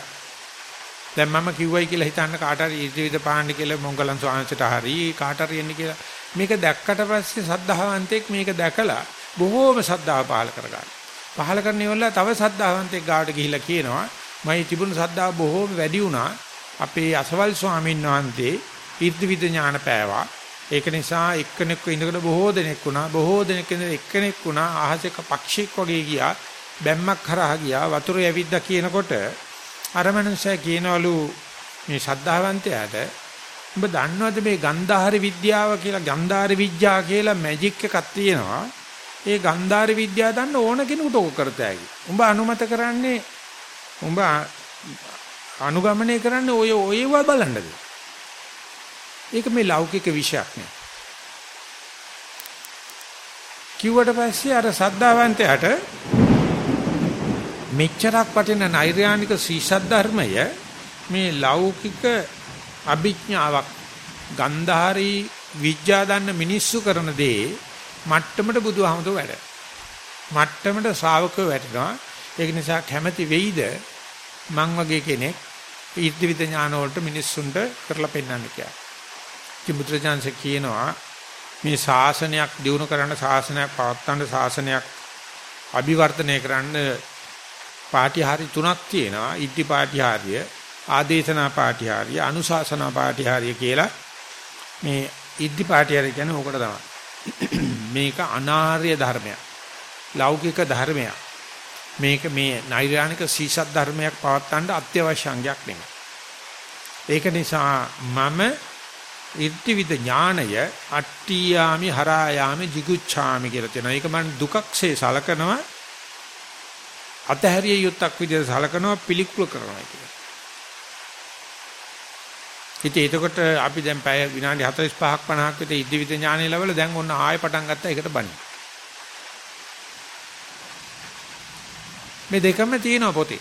දැන් මම කිව්වයි කියලා හිතන්න කාට හරි ඉර්ධිවිද පාණ්ඩ කියලා මොංගලන් ස්වාමීන්ට හරි කාට හරි එන්නේ කියලා. මේක දැක්කට පස්සේ සද්ධාවන්තෙක් මේක දැකලා බොහෝම සද්ධාව පහල කරගන්නවා. පහල කරන ඉවරලා තව සද්ධාවන්තෙක් ගාවට ගිහිල්ලා කියනවා මයි තිබුණු සද්ධාව බොහෝම වැඩි වුණා. අපේ අසවල් ස්වාමීන් වහන්සේ ඉර්ධිවිද ඥාන පෑවා. ඒක නිසා එක්කෙනෙක් ඉඳගෙන බොහෝ දෙනෙක් වුණා. බොහෝ දෙනෙක් ඉඳලා එක්කෙනෙක් වුණා. අහසක පක්ෂියෙක් වගේ ගියා. බැම්මක් හරහා ගියා. වතුර යවිද්දා කියනකොට අර මනුස්සයා කියනවලු මේ ශද්ධාවන්තයාට උඹ දන්නවද මේ ගන්ධාර විද්‍යාව කියලා ගන්ධාර විද්‍යාව කියලා මැජික් එකක් තියෙනවා ඒ ගන්ධාර විද්‍යාව දන්න ඕන කෙනෙකුට ඕක කරතයි. උඹ අනුමත කරන්නේ උඹ අනුගමනය කරන්නේ ඔය ඔයව බලන්නද? ඒක මේ ලෞකික විෂයක් නේ. කිව්වට පස්සේ අර සද්ධාවන්තයාට මෙච්චරක් වටින නෛර්යානික සීසත් ධර්මය මේ ලෞකික අභිඥාවක් ගන්ධාරී විඥා දන්න මිනිස්සු කරන දේ මට්ටමට බුදුහාමුදුරුවෝ වැඩ. මට්ටමට ශ්‍රාවකයෝ වැටෙනවා. ඒක නිසා කැමැති වෙයිද මං වගේ කෙනෙක් ඊර්තිවිද ඥාන වලට මිනිස්සුන්ට කරලා පෙන්වන්න කියලා. කිමුත්‍රාංශ කියනවා මේ ශාසනයක් දිනු කරන්න ශාසනයක් පවත්වන්න ශාසනයක් අභිවර්ධනය කරන්න පාටිහාරි තුනක් තියෙනවා. ඉද්ධි පාටිහාරිය, ආදේශනා පාටිහාරිය, අනුශාසනා පාටිහාරිය කියලා මේ ඉද්ධි පාටිහාරිය කියන්නේ ඕකට තමයි. මේක අනාර්ය ධර්මයක්. ලෞකික ධර්මයක්. මේක මේ නෛර්යානික සීසත් ධර්මයක් පවත්වන්න අත්‍යවශ්‍ය අංගයක් නෙමෙයි. ඒක නිසා මම ඉර්තිවිද ඥාණය අට්ටියාමි හරායාමි jigucchාමි කියලා තියෙනවා. ඒක මම දුකක්සේ සලකනවා අතහැරිය යුත්තක් විදිහට සලකනවා පිළිකුල කරනවා කියලා. ඉතින් එතකොට අපි දැන් පැය විනාඩි 45ක් 50ක් විතර ඉදිවිද ඥානෙ ලැබල දැන් ඔන්න ආයෙ පටන් ගත්තා ඒකට බණි. මේ දෙකම තියෙනවා පොතේ.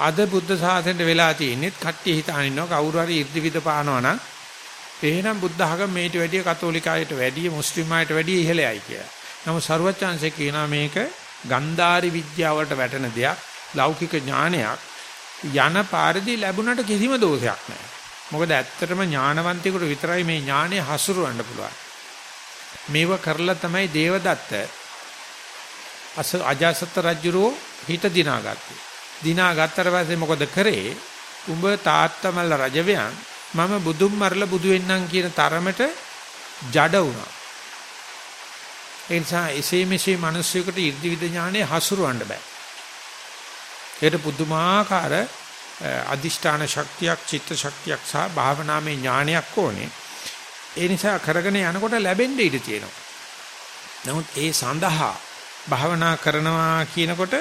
අද බුද්ධ ශාසනයට වෙලා තියෙනෙත් කට්ටිය හිතාන ඉන්නවා කවුරු හරි ඉර්ධිවිද පානවා නම් එහෙනම් බුද්ධ ආගම මේට වැඩිය කතෝලික අයට වැඩිය මුස්ලිම් අයට වැඩිය ඉහළයි කියලා. නමුත් සරුවච්චාන්සේ කියනවා මේක ගන්ධාරි විද්‍යාවට වැටෙන දෙයක් ලෞකික ඥානයක් යන පාරදී ලැබුණට කිසිම දෝෂයක් නැහැ. මොකද ඇත්තටම ඥානවන්තයෙකුට විතරයි මේ ඥානය හසුරවන්න පුළුවන්. මේව කරලා තමයි දේවදත්ත අස අජාසත් රජුරෝ හිත දිනාගත්තේ. දිනාගත්තට පස්සේ මොකද කරේ? උඹ තාත්තමල්ල රජවයන් මම බුදුන් මරලා බුදු වෙන්නම් කියන තරමට ජඩ වුණා. ඒ නිසා එසේ මෙසේ මිනිස්සුෙකුට 이르දිවිද ඥානෙ හසුරවන්න බෑ. ඒකට පුදුමාකාර අදිෂ්ඨාන ශක්තියක්, චිත්ත ශක්තියක් සහ භාවනාමය ඥානයක් ඕනේ. ඒ නිසා කරගෙන යනකොට ලැබෙන්න ඉඩ තියෙනවා. නමුත් ඒ සඳහා භාවනා කරනවා කියනකොට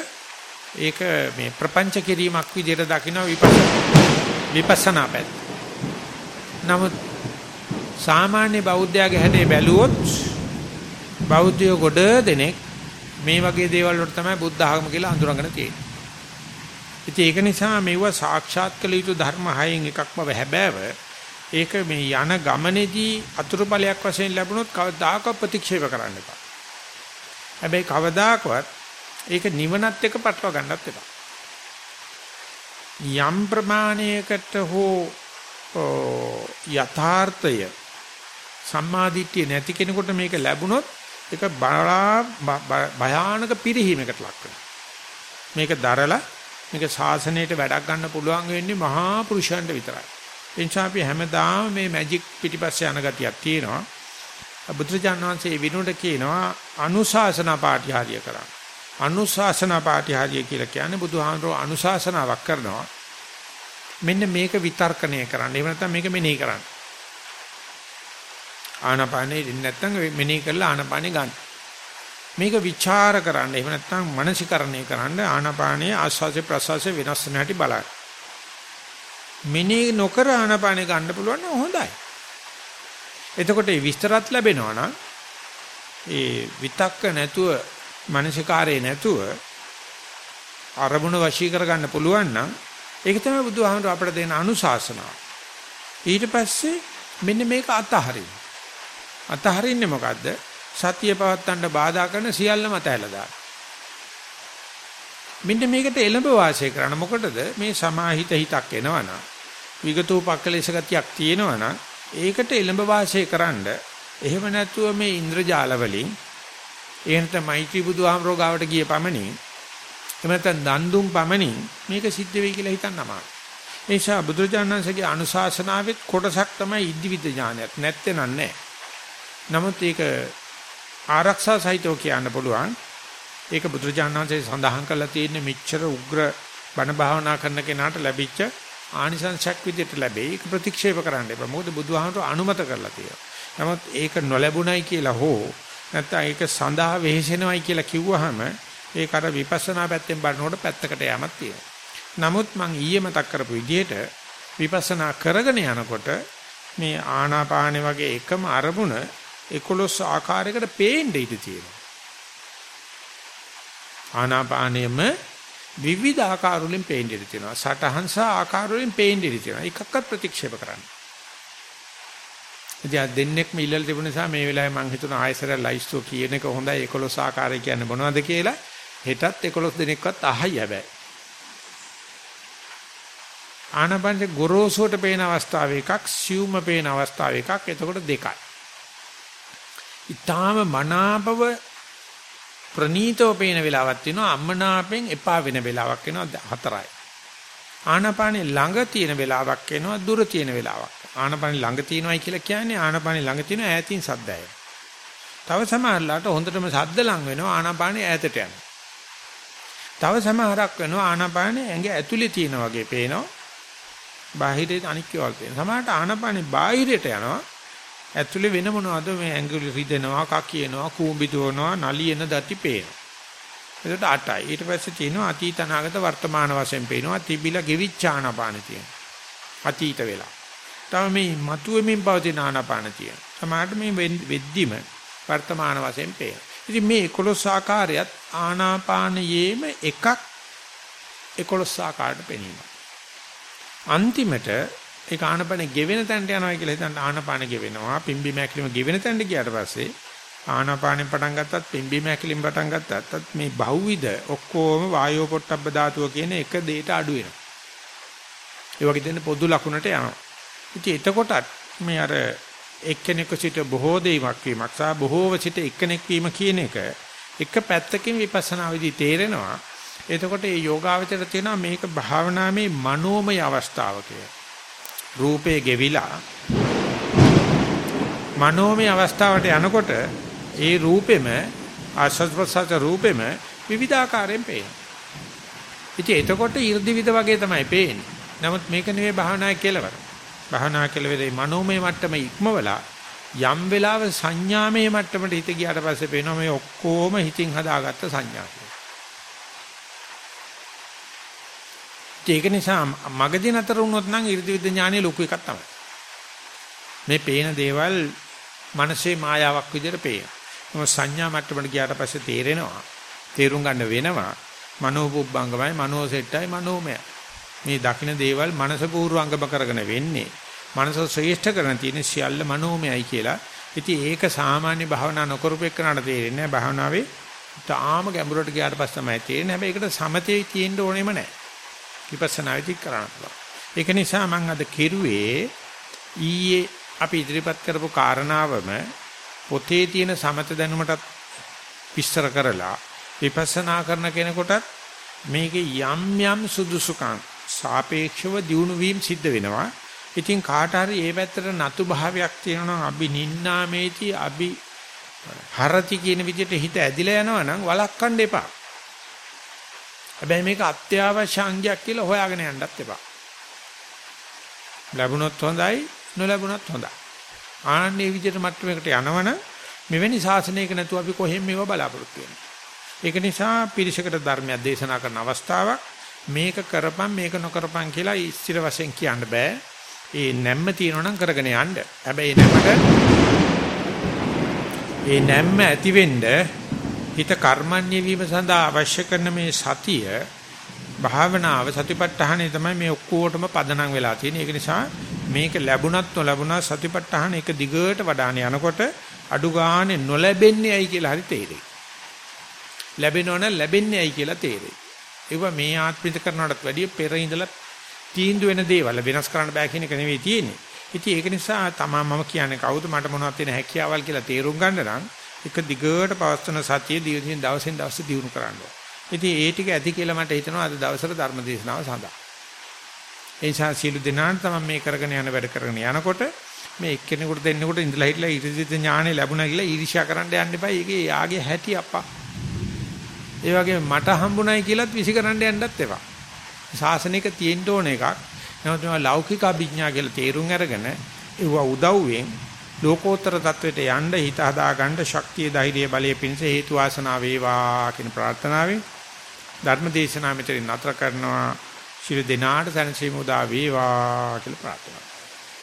ඒක මේ ප්‍රපංච කිරීමක් විදිහට දකින්න විපස්සනා පැත්ත. නමුත් සාමාන්‍ය බෞද්ධයාගේ හැටේ බැලුවොත් බෞද්ධයෝ ගොඩ දෙනෙක් මේ වගේ දේවල් වලට තමයි බුද්ධ ආගම කියලා අඳුරගෙන තියෙන්නේ. ඉතින් ඒක නිසා මේව සාක්ෂාත් කළ යුතු ධර්ම හයෙන් එකක්ම හැබෑව. ඒක මේ යන ගමනේදී අතුරුඵලයක් වශයෙන් ලැබුණොත් කවදාකවත් ප්‍රතික්ෂේප කරන්න එපා. හැබැයි කවදාකවත් ඒක නිවනත් එක්ක පටලවා ගන්නත් එපා. යම් ප්‍රමාණයකට හෝ යථාර්ථය සම්මාදිට්ඨිය නැති කෙනෙකුට මේක ලැබුණොත් ඒක භයානක පිරිහීමකට ලක් මේක දරලා මේක ශාසනයට වැඩක් ගන්න පුළුවන් වෙන්නේ මහා පුරුෂයන්ට විතරයි. ඒ නිසා අපි හැමදාම මේ මැජික් පිටිපස්සේ යන ගතියක් තියෙනවා. බුදුරජාණන් වහන්සේ විනුට කියනවා අනුශාසනා පාඨ්‍යහාරිය කරා. අනුශාසනා පාඨ්‍යහාරිය කියලා කියන්නේ බුදුහාමරෝ අනුශාසනාවක් කරනවා. මෙන්න මේක විතර්කණය කරන්න. එහෙම නැත්නම් මේක මෙනෙහි කරන්න. ආනාපානෙ නැත්තම් මෙනෙහි කරලා ආනාපානෙ ගන්න. මේක ਵਿਚාර කරන්න. එහෙම නැත්නම් මනසිකරණය කරන්න ආනාපානයේ ආස්වාසේ ප්‍රසවාසේ වෙනස් වෙන හැටි බලන්න. මෙනෙහි නොකර ආනාපානෙ ගන්න පුළුවන් නම් හොඳයි. එතකොට මේ විස්තරත් ලැබෙනවා නම් ඒ විතක්ක නැතුව මනසිකාරේ නැතුව අරමුණ වශී කරගන්න පුළුවන් නම් ඒක තමයි බුදුහාමුදුර අපට දෙන අනුශාසනාව. ඊට පස්සේ මෙන්න මේක අතහරින්න. අතහරින්නේ මොකද්ද? සතිය පවත්තන්න බාධා කරන සියල්ලම අතහැලා දාන්න. මෙන්න මේකට එළඹ වාසය කරන්න මොකටද මේ සමාහිත හිතක් එනවනම් විගතෝපක්කලේශ ගතියක් තියෙනවනම් ඒකට එළඹ වාසය කරන්න එහෙම නැතුව මේ ඉන්ද්‍රජාල වලින් එහෙනම් මෛත්‍රී බුදුහාමරෝ ගාවට ගිය පමණින් එහෙම නැත්නම් දන් දුම් පමණින් මේක සිද්ධ වෙයි කියලා හිතන්න අමාරුයි. ඒ නිසා බුදුරජාණන්සේගේ අනුශාසනාවෙත් කොටසක් තමයි ඉද්ධිවිද ඥානයක් නැත්තේ නෑ. නමුත් ඒක ආරක්ෂා සහිතව කියන්න පුළුවන්. ඒක බුදුරජාණන්සේ සඳහන් කරලා තියෙන මෙච්චර උග්‍ර බණ භාවනා කරන කෙනාට ලැබිච්ච ආනිසංසයක් විදිහට ලැබෙයි. ඒක ප්‍රතික්ෂේප කරන්න එපා. මොකද බුදුහාමර අනුමත කරලා තියෙනවා. නමුත් ඒක නොලැබුණයි කියලා හෝ නැත්නම් ඒක සඳහා වෙහෙසෙනවයි කියලා කිව්වහම ඒක අර විපස්සනා පැත්තෙන් බලනකොට පැත්තකට යamak තියෙනවා. නමුත් මම ඊයේ මතක් කරපු විදිහට විපස්සනා කරගෙන යනකොට මේ ආනාපානෙ වගේ එකම අරමුණ 11 ආකාරයකට පේන්න ඉඩ තියෙනවා. ආනාපානෙම විවිධ ආකාර වලින් පේන්න ඉඩ තියෙනවා. සටහන් සහ ආකාර වලින් පේන්න ඉඩ තියෙනවා. එකක්වත් ප්‍රතික්ෂේප කරන්න. ඉතින් දෙන්නෙක්ම ඉල්ලලා තිබුණ නිසා මේ වෙලාවේ මම හිතුණා ආයෙසර ලයිස්ට්ෝ කියන එක හොඳයි 11 ආකාරය කියන්නේ මොනවද කියලා. හෙටත් 11 දිනක්වත් අහයි හැබැයි. ආනපනසේ ගොරෝසුවට පේන අවස්ථාව එකක්, සියුම්ම පේන අවස්ථාව එකක්. එතකොට දෙකයි. ඊටාම මනාපව ප්‍රනීතව පේන වෙලාවක් තියෙනවා අම්මනාපෙන් එපා වෙන වෙලාවක් වෙනවා හතරයි. ආනපානේ ළඟ තියෙන වෙලාවක් එනවා දුර තියෙන වෙලාවක්. ආනපානේ ළඟ තියෙනවයි කියලා කියන්නේ ආනපානේ ළඟ තියෙන ඈතින් සද්දය. තව සමහරලාට හොඳටම සද්ද ලඟ වෙනවා ආනපානේ ඈතට යනවා. තව සමහරක් වෙනවා ආනපානේ ඇඟ ඇතුලේ තියෙන වගේ පේනවා. බාහිරේ අනික් ඒවා පේනවා. සමහරට ආනපානේ බාහිරයට යනවා. ඇතුලේ වෙන මොනවද මේ ඇඟිලි රිදෙනවා, කකියනවා, කූඹි දුවනවා, නලියන දති පේනවා. එතකොට 8යි. ඊට පස්සේ තියෙනවා අතීත අනාගත වර්තමාන වශයෙන් පේනවා. තිබිලා ගෙවිච්ච ආනපාන තියෙනවා. අතීත වෙලා. තව මේ මතුවෙමින් පවතින ආනපාන තියෙනවා. සමහරට මේ වෙද්දිම වර්තමාන වශයෙන් පේනවා. ඉතින් මේ 11 ආකාරයත් ආනාපානයේම එකක් 11 ආකාරයට පෙනීම. අන්තිමට ඒක ආනපන ගෙවෙන තැනට යනවා කියලා හිතන්න ආනපාන ගෙවෙනවා පිම්බි මැකිලිම ගෙවෙන තැනට ගියාට පස්සේ ආනාපානෙන් පටන් ගත්තත් පිම්බි මැකිලිම පටන් ගත්තත් මේ බහුවිද ඔක්කොම වායෝ පොට්ටබ්බ ධාතුව කියන එක දෙයට අඩු වෙනවා. ඒ වගේ දෙන්න පොදු ලකුණට යනවා. ඉතින් එතකොටත් මේ අර එක්කෙනෙකු සිට බොහෝ දෙයක් වීමක් සහ බොහෝව සිට එක්කෙනෙක් වීම කියන එක එක පැත්තකින් විපස්සනා විදි තේරෙනවා. එතකොට මේ යෝගාවචර තියෙනවා මේක භාවනාවේ මනෝමය අවස්ථාව කියලා. රූපේ ගෙවිලා මනෝමය අවස්ථාවට යනකොට ඒ රූපෙම ආස්වාද ප්‍රසආස රූපෙම විවිධාකාරයෙන් පේනවා. ඉතින් එතකොට 이르දිවිද වගේ තමයි පේන්නේ. නමුත් මේක නෙවෙයි භාවනා කෙලවර. භාවනා කෙලවරේ මනෝමය මට්ටම ඉක්මවලා යම් වෙලාව සංඥාමය මට්ටමට හිත ගියාට පස්සේ පේනවා මේ ඔක්කොම හිතින් හදාගත්ත සංඥා. ඒක නිසා මගදී නතර වුණොත් නම් 이르දිවිද ඥානෙ ලොකු එකක් තමයි. මේ පේන දේවල් මනසේ මායාවක් විදිහට පේනවා. මොකද සංඥා මට්ටමට ගියාට පස්සේ තේරෙනවා. තේරුම් ගන්න වෙනවා. මනෝපුබ්බංගමයි මනෝසෙට්ටයි මනෝමය. මේ දකින්න දේවල් මනස පූර්වංගම කරගෙන වෙන්නේ. මනස ශ්‍රේෂ්ඨ කරන තියෙන සියල්ල මනෝමයයි කියලා. ඉතින් ඒක සාමාන්‍ය භාවනා නොකරපු එක්කනට තේරෙන්නේ නැහැ. භාවනාවේ තාම ගැඹුරට ගියාට පස්සේ තමයි තේරෙන්නේ. හැබැයි ඒකට සමතේ තියෙන්න ඕනෙම නැහැ. විපස්සනා විදි කරන්න පුළුවන්. ඒක නිසා මම අද කෙරුවේ ඊයේ අපි ඉදිරිපත් කරපු කාරණාවම පොතේ තියෙන සමත දැනුමටත් විස්තර කරලා විපස්සනා කරන කෙනෙකුටත් මේකේ යම් යම් සුදුසුකම් සාපේක්ෂව දියුණු වීම සිද්ධ වෙනවා. ඉතින් කාට හරි ඒ පැත්තට නතු භාවයක් තියෙනවා අබි නින්නාමේති අබි හරති කියන විදිහට හිත ඇදිලා යනවා නම් වළක්වන්න එපා. හැබැයි මේක අත්‍යවශ්‍ය අංගයක් කියලා හොයාගෙන යන්නත් එපා. ලැබුණොත් හොඳයි නොලැබුණත් හොඳයි. ආනන්නේ විදිහට මට්ටමකට යනවනම් මෙවැනි ශාසනයක නැතුව අපි කොහෙන් මේව බලාපොරොත්තු වෙන්නේ. ඒක නිසා පිරිසකට ධර්මයක් දේශනා කරන අවස්ථාවක් මේක කරපන් මේක නොකරපන් කියලා ඉස්තිර වශයෙන් කියන්න බෑ. ඒ නැම්ම තියෙනවා නම් කරගෙන යන්න. හැබැයි නැමට ඒ නැම්ම ඇති වෙන්න හිත කර්මන්නේ වීම සඳහා අවශ්‍ය කරන මේ සතිය භාවනාව සතිපට්ඨානෙ තමයි මේ ඔක්කොටම පදනම් වෙලා තියෙන්නේ. ඒක නිසා මේක ලැබුණත් නොලැබුණත් සතිපට්ඨාන එක දිගට වඩාන යනකොට අඩු ගානේ නොලැබෙන්නේ ඇයි කියලා හරි තේරෙයි. ලැබෙනවනම් ලැබෙන්නේ ඇයි කියලා තේරෙයි. ඒක මේ ආත්මිත කරනවටත් වැඩිය පෙර ඉඳලා තීන්දුව වෙන දේවල් වෙනස් කරන්න බෑ කියන එක නෙවෙයි තියෙන්නේ. ඉතින් ඒක නිසා තමා මම කියන්නේ කවුද මට මොනවද තියෙන හැකියාවල් කියලා තේරුම් ගන්න නම් එක දිගට පවත්වන සතිය දිවිදින් දවසින් දවස දියුණු කරන්න ඕන. ඉතින් ඒ ටික ඇති කියලා මට හිතෙනවා අද දවසට ධර්ම දේශනාව සඳහා. ඒ නිසා සීළු දිනාන් තමයි මේ කරගෙන යන වැඩ කරගෙන යනකොට මේ එක්කෙනෙකුට දෙන්නෙකුට ඉඳලා හිටලා ඉරිසිත ඥානෙ ලැබුණා කියලා ඊර්ෂ්‍යා කරන්න යන්න එපා. ඒකේ යාගේ හැටි අප්පා. ඒ වගේම මට හම්බුණයි කියලාත් විසි කරන්න යන්නත් එපා. ශාසනික තියෙන්න ඕන එකක්. නමුත් මේවා ලෞකික අභිඥා කියලා තේරුම් අරගෙන ඒවා උදව්වෙන් ලෝකෝත්තර தത്വෙට යන්න හිත හදා ගන්න ශක්තිය ධෛර්යය බලය පිණිස හේතු වාසනා වේවා කියන ප්‍රාර්ථනාවෙන් ධර්ම දේශනාව මෙතනින් නතර කරනවා. ශිරු දිනාට සැනසීම උදා වේවා කියලා ප්‍රාර්ථනා